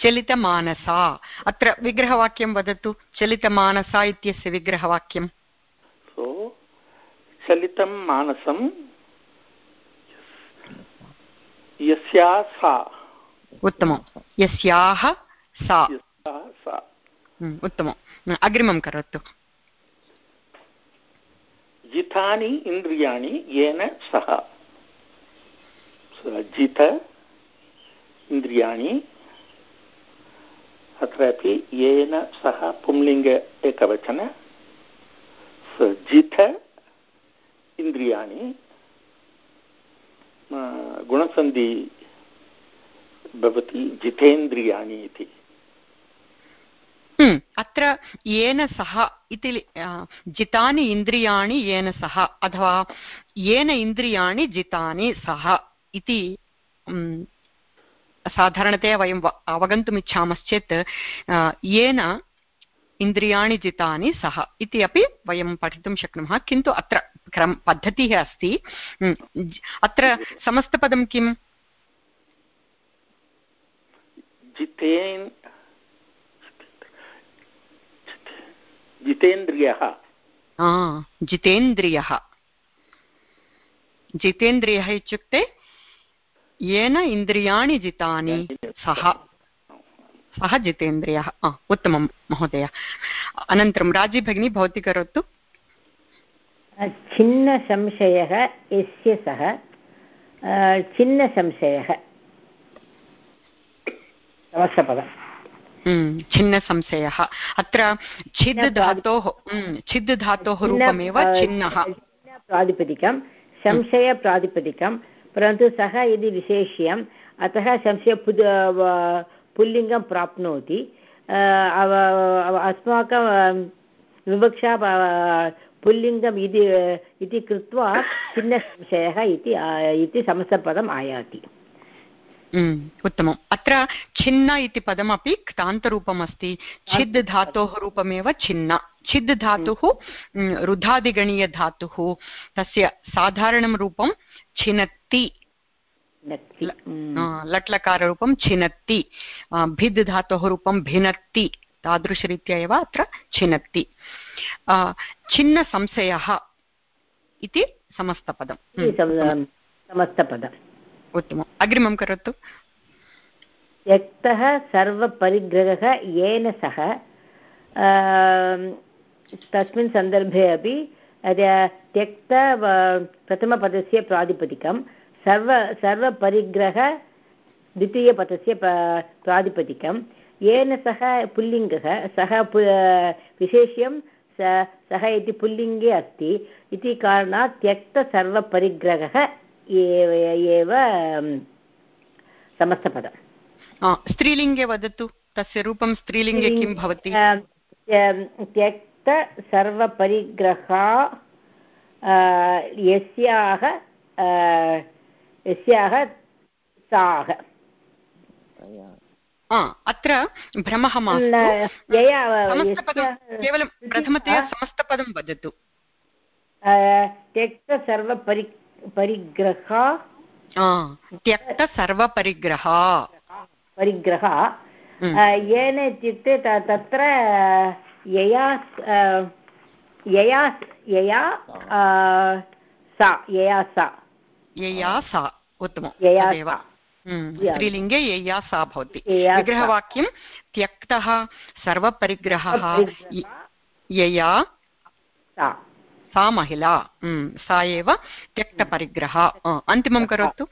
चलितमानसा। अत्र विग्रहवाक्यं वदतु। चलितमानसा इत्यस्य विग्रहवाक्यं चलितं मानसं। यस्या सा। उत्तमं। यस्याः सा। यस्या उत्तमम् अग्रिमं करोतु। जितानि इन्द्रियाणि येन सह। जित इन्द्रियाणि अत्रापि येन सह पुंलिङ्ग एकवचन। So, जित इन्द्रियाणि गुणसन्धि भवति जितेन्द्रियाणि इति अत्र येन सह इति जितानि इन्द्रियाणि येन सह अथवा येन इन्द्रियाणि जितानि सह इति साधारणतया वयं व- अवगन्तुमिच्छामश्चेत् येन इन्द्रियाणि जितानि सः इति अपि वयं पठितुं शक्नुमः किन्तु अत्र क्रम पद्धतिः अस्ति। म्, ज- अत्र समस्तपदं किम्? जितेन् जितेन्द्रियः। जितेन्द्रियः। जितेन्द्रियः इत्युक्ते येन इन्द्रियाणि जितानि सः। सः जितेन्द्रियः। उत्तमं महोदय। अनन्तरं राज़ी भगिनी भवती करोतु। छिन्नसंशयः यस्य सः। छिन्नसंशयः समस्तपदम् हम्म, छिन्नसंशयः अत्र छिद् धातोः हम्म, छिद् धातोः रूपमेव छिन्नः। प्रातिपदिकं संशयप्रातिपदिकं परन्तु सः यदि विशेष्यम् अतः संशय पुल्लिङ्गं प्राप्नोति अस्माकं विवक्षा पुल्लिङ्गम् इति इति कृत्वा छिन्नसंशयः इति इति समस्तपदम् आयाति उत्तमम् अत्र छिन्न इति पदमपि क्तान्तरूपम् अस्ति छिद् धातोः रूपमेव छिन्न छिद् धातुः रुधादिगणीयधातुः तस्य साधारणं रूपं छिनत्ति लट्लकाररूपं छिनत्ति भिद् धातोः रूपं भिनत्ति तादृशरीत्या एव अत्र छिनत्ति। छिन्नसंशयः इति समस्तपदम्। हम्म, सम- समस्तपदम्। उत्तमम्। अग्रिमं करोतु। त्यक्तः सर्वपरिग्रहः येन सह तस्मिन् सन्दर्भे अपि त्यक्त प्रथमपदस्य प्रातिपदिकं सर्व सर्वपरिग्रह द्वितीयपदस्य प्रातिपदिकं येन सह पुल्लिङ्गः सः विशेष्यं स इति पुल्लिङ्गे अस्ति। इति कारणात् त्यक्तसर्वपरिग्रहः एव समस्तपदम्। स्त्रीलिङ्गे वदतु। तस्य रूपं स्त्रीलिङ्गे किं भवति? त्यक्त सर्वपरिग्रहा यस्याः यस्याः साः। अत्र भ्रमः समस्तपदं केवलं प्रथमतया समस्तपदं वदतु। अ, त्यक्त सर्वपरि परिग्रहा। आ, त्यक्त सर्वपरिग्रहा परिग्रह। हम्म. येन इत्युक्ते तत्र यया यया यया सा यया सा। यया सा उत्तमं तदेव। हम्म, स्त्रीलिङ्गे यया सा भवति। विग्रहवाक्यं त्यक्तः सर्वपरिग्रहः यया सा। महिला। हम्म, सा एव त्यक्तपरिग्रह। अन्तिमं करोतु।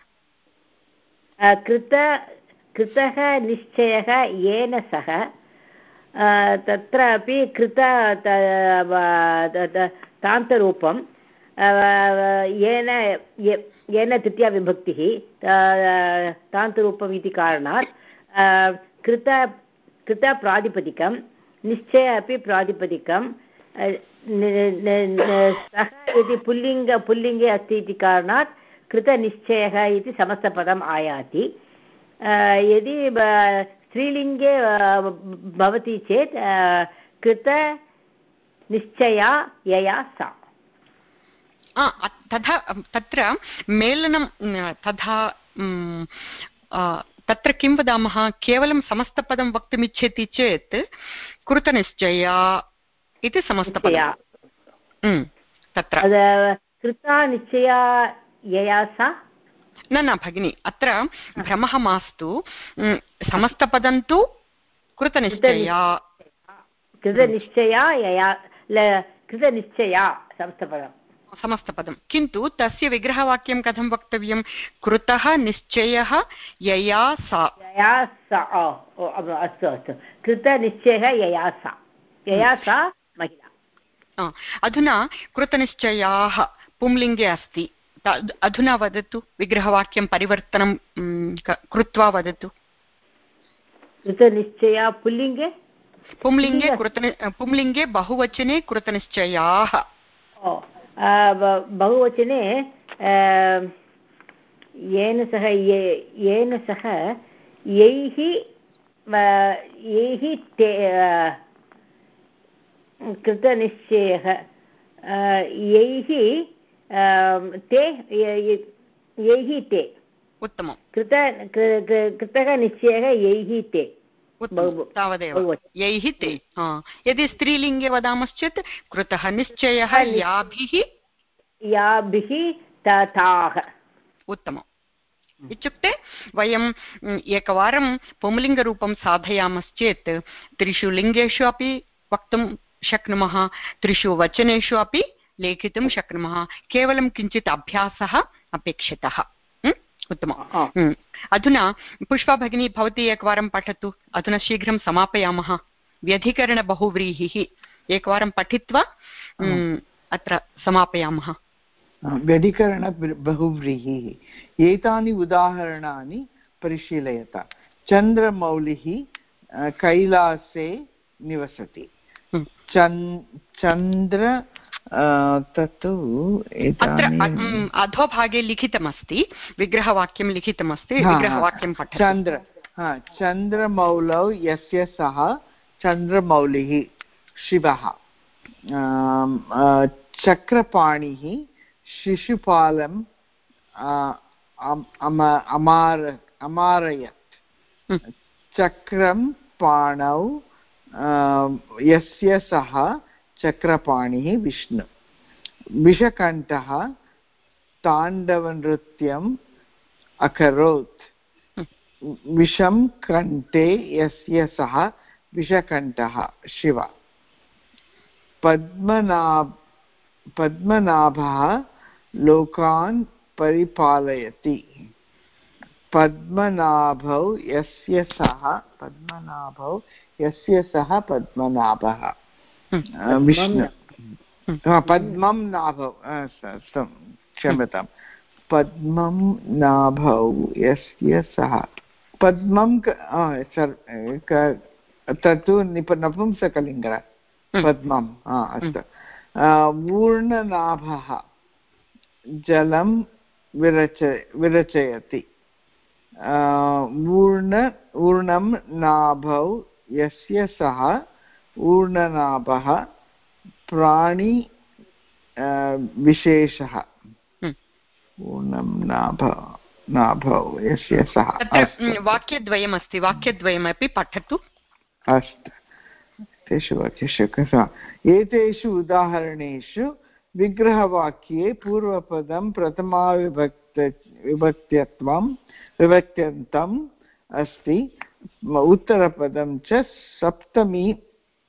कृत कृतः निश्चयः येन सह। तत्र अपि कृत तान्तरूपं येन ये- येन तृतीया विभक्तिः त- तान्तरूपम् इति कारणात् अ, कृत कृतप्रातिपदिकं निश्चय अपि प्रातिपदिकं अ, न- न- न- सः यदि पुल्लिङ्ग पुल्लिङ्गे अस्ति इति कारणात् कृतनिश्चयः इति समस्तपदम् आयाति अ, यदि ब- स्त्रीलिङ्गे अ, भवति चेत् अ, कृतनिश्चया यया सा आ, अ- तथा तत्र मेलनं तथा तत्र किं वदामः? केवलं समस्तपदं वक्तुमिच्छति चेत् कृतनिश्चया इति समस्तपदं निश्चया। म्, तत्र। कृता निश्चया यया सा? न न भगिनि अत्र भ्रमः मास्तु। समस्तपदं तु कृतनिश्चया। कृतनिश्चया। यया कृतनिश्चया समस्तपदं समस्तपदं। किन्तु तस्य विग्रहवाक्यं कथं वक्तव्यं? कृतः निश्चयः यया सा। यया सा। अस्तु अस्तु। कृतनिश्चयः यया सा। यया सा महिला। अधुना कृतनिश्चयाः पुंलिङ्गे अस्ति। अधुना वदतु विग्रहवाक्यं परिवर्तनं कृत्वा वदतु। कृतनिश्चया पुल्लिङ्गे? पुंलिङ्गे कृतनि पुंलिङ्गे बहुवचने कृतनिश्चयाः। बहुवचने येन सह ये येन सह यैः यैः ते कृतनिश्चयः यैः ते य- ते उत्तमं कृत कृतः निश्चयः यैः ते तावदेव। यैः ते यदि स्त्रीलिङ्गे वदामश्चेत् कृतः निश्चयः। याभिः याभिः तथाः उत्तमम् इत्युक्ते वयं म्, एकवारं पुंलिङ्गरूपं साधयामश्चेत् त्रिषु लिङ्गेषु अपि वक्तुं शक्नुमः त्रिषु वचनेषु अपि लेखितुं शक्नुमः केवलं किञ्चित् अभ्यासः अपेक्षितः? उत्तमम्। आ, म्. अधुना पुष्पा भगिनी भवती एकवारं पठतु। अधुना शीघ्रं समापयामः। व्यधिकरणबहुव्रीहिः एकवारं पठित्वा म्, अत्र समापयामः। व्यधिकरण बहुव्रीहिः। एतानि उदाहरणानि परिशीलयत। चन्द्रमौलिः कैलासे निवसति। हम्म। चन् चन्द्र तत्तु अत्र अधोभागे लिखितमस्ति विग्रहवाक्यं लिखितमस्ति विग्रहवाक्यं पठतु। चन्द्र हा, चन्द्रमौलौ यस्य सः चन्द्रमौलिः शिवः। चक्रपाणिः शिशुपालम् अम- अम- अमार अमारयत्। हम्म। चक्रं पाणौ यस्य सः चक्रपाणिः विष्णु। विषकण्ठः ताण्डवनृत्यम् अकरोत्। विषं कण्ठे यस्य सः विषकण्ठः, शिव। पद्मनाभ पद्मनाभः लोकान् परिपालयति। पद्मनाभौ यस्य सः पद्मनाभौ यस्य सः पद्मनाभः। विष्णु पद्मं नाभौ क्षम्यतां पद्मं नाभौ यस्य सः पद्मं तत्तु निप नपुंसकलिङ्ग हम्म। पद्मं हा अस्तु ऊर्णनाभः जलं विरच विरचयति ऊर्ण ऊर्णं नाभौ यस्य सः ऊर्णनाभः प्राणि विशेषः। हम्म। ऊर्णं नाभ नाभौ यस्य सः वाक्यद्वयमस्ति वाक्यद्वयमपि पठतु। अस्तु। तेषु वाक्येषु एतेषु उदाहरणेषु विग्रहवाक्ये पूर्वपदं प्रथमाविभक् विभक्त विभक्त्यत्वं विभक्त्यन्तम् अस्ति। उत्तरपदं च सप्तमी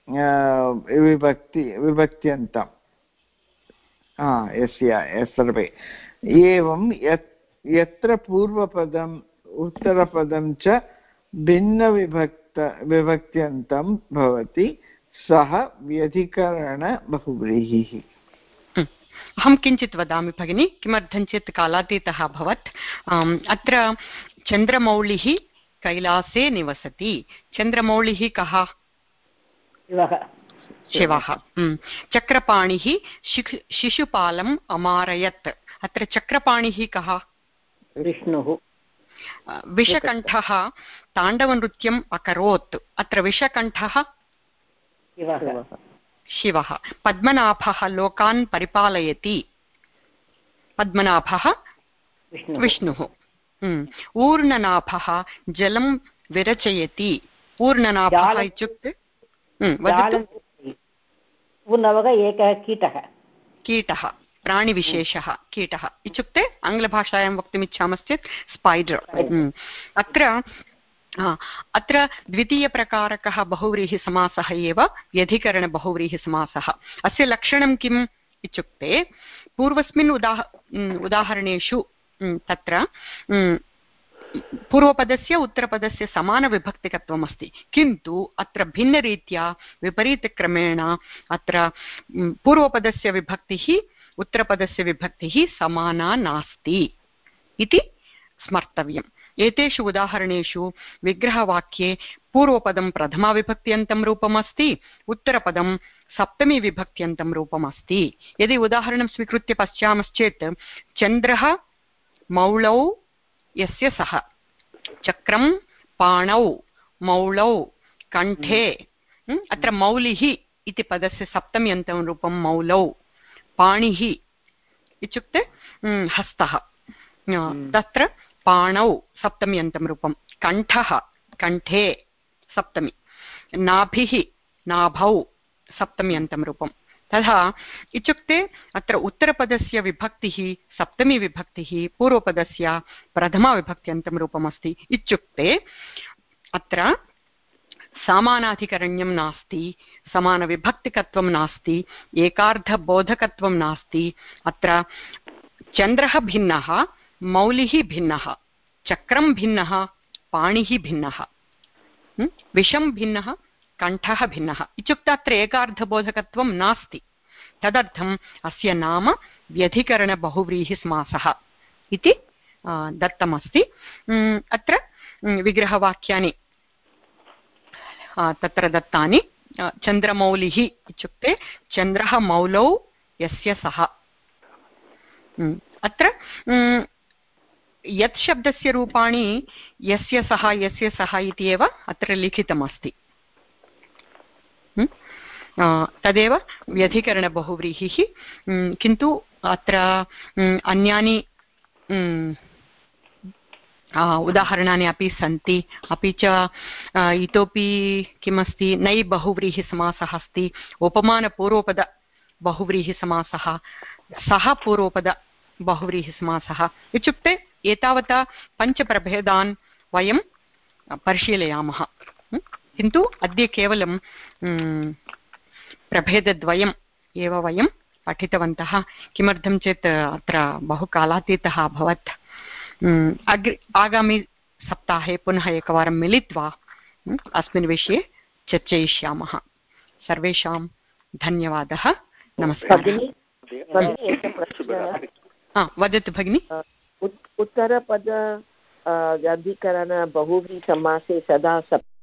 विभक्ति विभक्त्यन्तम् यस्य सर्वे एवं यत् यत्र पूर्वपदम् उत्तरपदं च भिन्नविभक्त विभक्त्यन्तं भवति सः व्यधिकरणबहुव्रीहिः अहं किञ्चित् वदामि भगिनि किमर्थं चेत् कालातीतः अभवत् अत्र चन्द्रमौळिः कैलासे निवसति चन्द्रमौळिः कः शिवः। चक्रपाणिः शिशुपालम् अमारयत्। अत्र चक्रपाणिः कः? विष्णुः। विषकण्ठः ताण्डवनृत्यम् अकरोत्। अत्र विषकण्ठः? शिवः। पद्मनाभः लोकान् परिपालयति। पद्मनाभः विष्णुः। ऊर्णनाभः जलं विरचयति। ऊर्णनाभः इत्युक्ते ऊर्णवः एकः कीटः कीटः प्राणिविशेषः कीटः इत्युक्ते आङ्ग्लभाषायां वक्तुमिच्छामश्चेत् स्पैडर् अत्र अत्र द्वितीयप्रकारकः बहुव्रीहिसमासः एव व्यधिकरणबहुव्रीहिसमासः अस्य लक्षणं किम् इत्युक्ते पूर्वस्मिन् उदाह उदाहरणेषु तत्र पूर्वपदस्य, उत्तरपदस्य समानविभक्तिकत्वम् अस्ति किन्तु अत्र भिन्नरीत्या, विपरीतक्रमेण अत्र पूर्वपदस्य विभक्तिः, उत्तरपदस्य विभक्तिः समाना नास्ति इति स्मर्तव्यम्। एतेषु उदाहरणेषु विग्रहवाक्ये पूर्वपदं प्रथमाविभक्त्यन्तं रूपमस्ति, उत्तरपदं सप्तमीविभक्त्यन्तं रूपमस्ति। यदि उदाहरणं स्वीकृत्य पश्यामश्चेत्, चन्द्रः मौळौ यस्य सः। चक्रं पाणौ मौळौ कण्ठे अत्र मौलिः इति पदस्य सप्तम्यन्तं रूपं मौलौ पाणिः इत्युक्ते हस्तः। तत्र पाणौ सप्तम्यन्तं रूपं कण्ठः कण्ठे सप्तमी नाभिः नाभौ सप्तम्यन्तं रूपं तथा इत्युक्ते अत्र उत्तरपदस्य विभक्तिः, सप्तमी विभक्तिः, पूर्वपदस्य प्रथमाविभक्त्यन्तं रूपमस्ति। इत्युक्ते अत्र सामानाधिकरण्यं नास्ति, समानविभक्तिकत्वं नास्ति एकार्धबोधकत्वं नास्ति। अत्र चन्द्रः भिन्नः, मौलिः भिन्नः, चक्रं भिन्नः, पाणिः भिन्नः। विषं भिन्नः कण्ठः भिन्नः। इत्युक्ते अत्र एकार्धबोधकत्वं नास्ति। तदर्थम् अस्य नाम व्यधिकरणबहुव्रीहिस्मासः इति दत्तमस्ति। अत्र विग्रहवाक्यानि तत्र दत्तानि। चन्द्रमौलिः इत्युक्ते चन्द्रः मौलौ यस्य सः। अत्र यत् शब्दस्य रूपाणि यस्य सः यस्य सः इति एव अत्र लिखितमस्ति। तदेव व्यधिकरणबहुव्रीहिः किन्तु अत्र अन्यानि उदाहरणानि अपि सन्ति। अपि च इतोपि किमस्ति, नै बहुव्रीहिसमासः अस्ति। उपमानपूर्वपद बहुव्रीहिसमासः सः पूर्वपद बहुव्रीहिसमासः इत्युक्ते, एतावता पञ्चप्रभेदान् वयं परिशीलयामः। किन्तु अद्य केवलं प्रभेदद्वयम् एव वयं पठितवन्तः। किमर्थं चेत् अत्र बहुकालातीतः अभवत्। अग्रे आगामि सप्ताहे पुनः एकवारं मिलित्वा अस्मिन् विषये चर्चयिष्यामः। सर्वेषां धन्यवादः। नमस्कारः। वदतु भगिनि। उत्तरपद अधिकरण बहुव्रीसमासे सदा सप्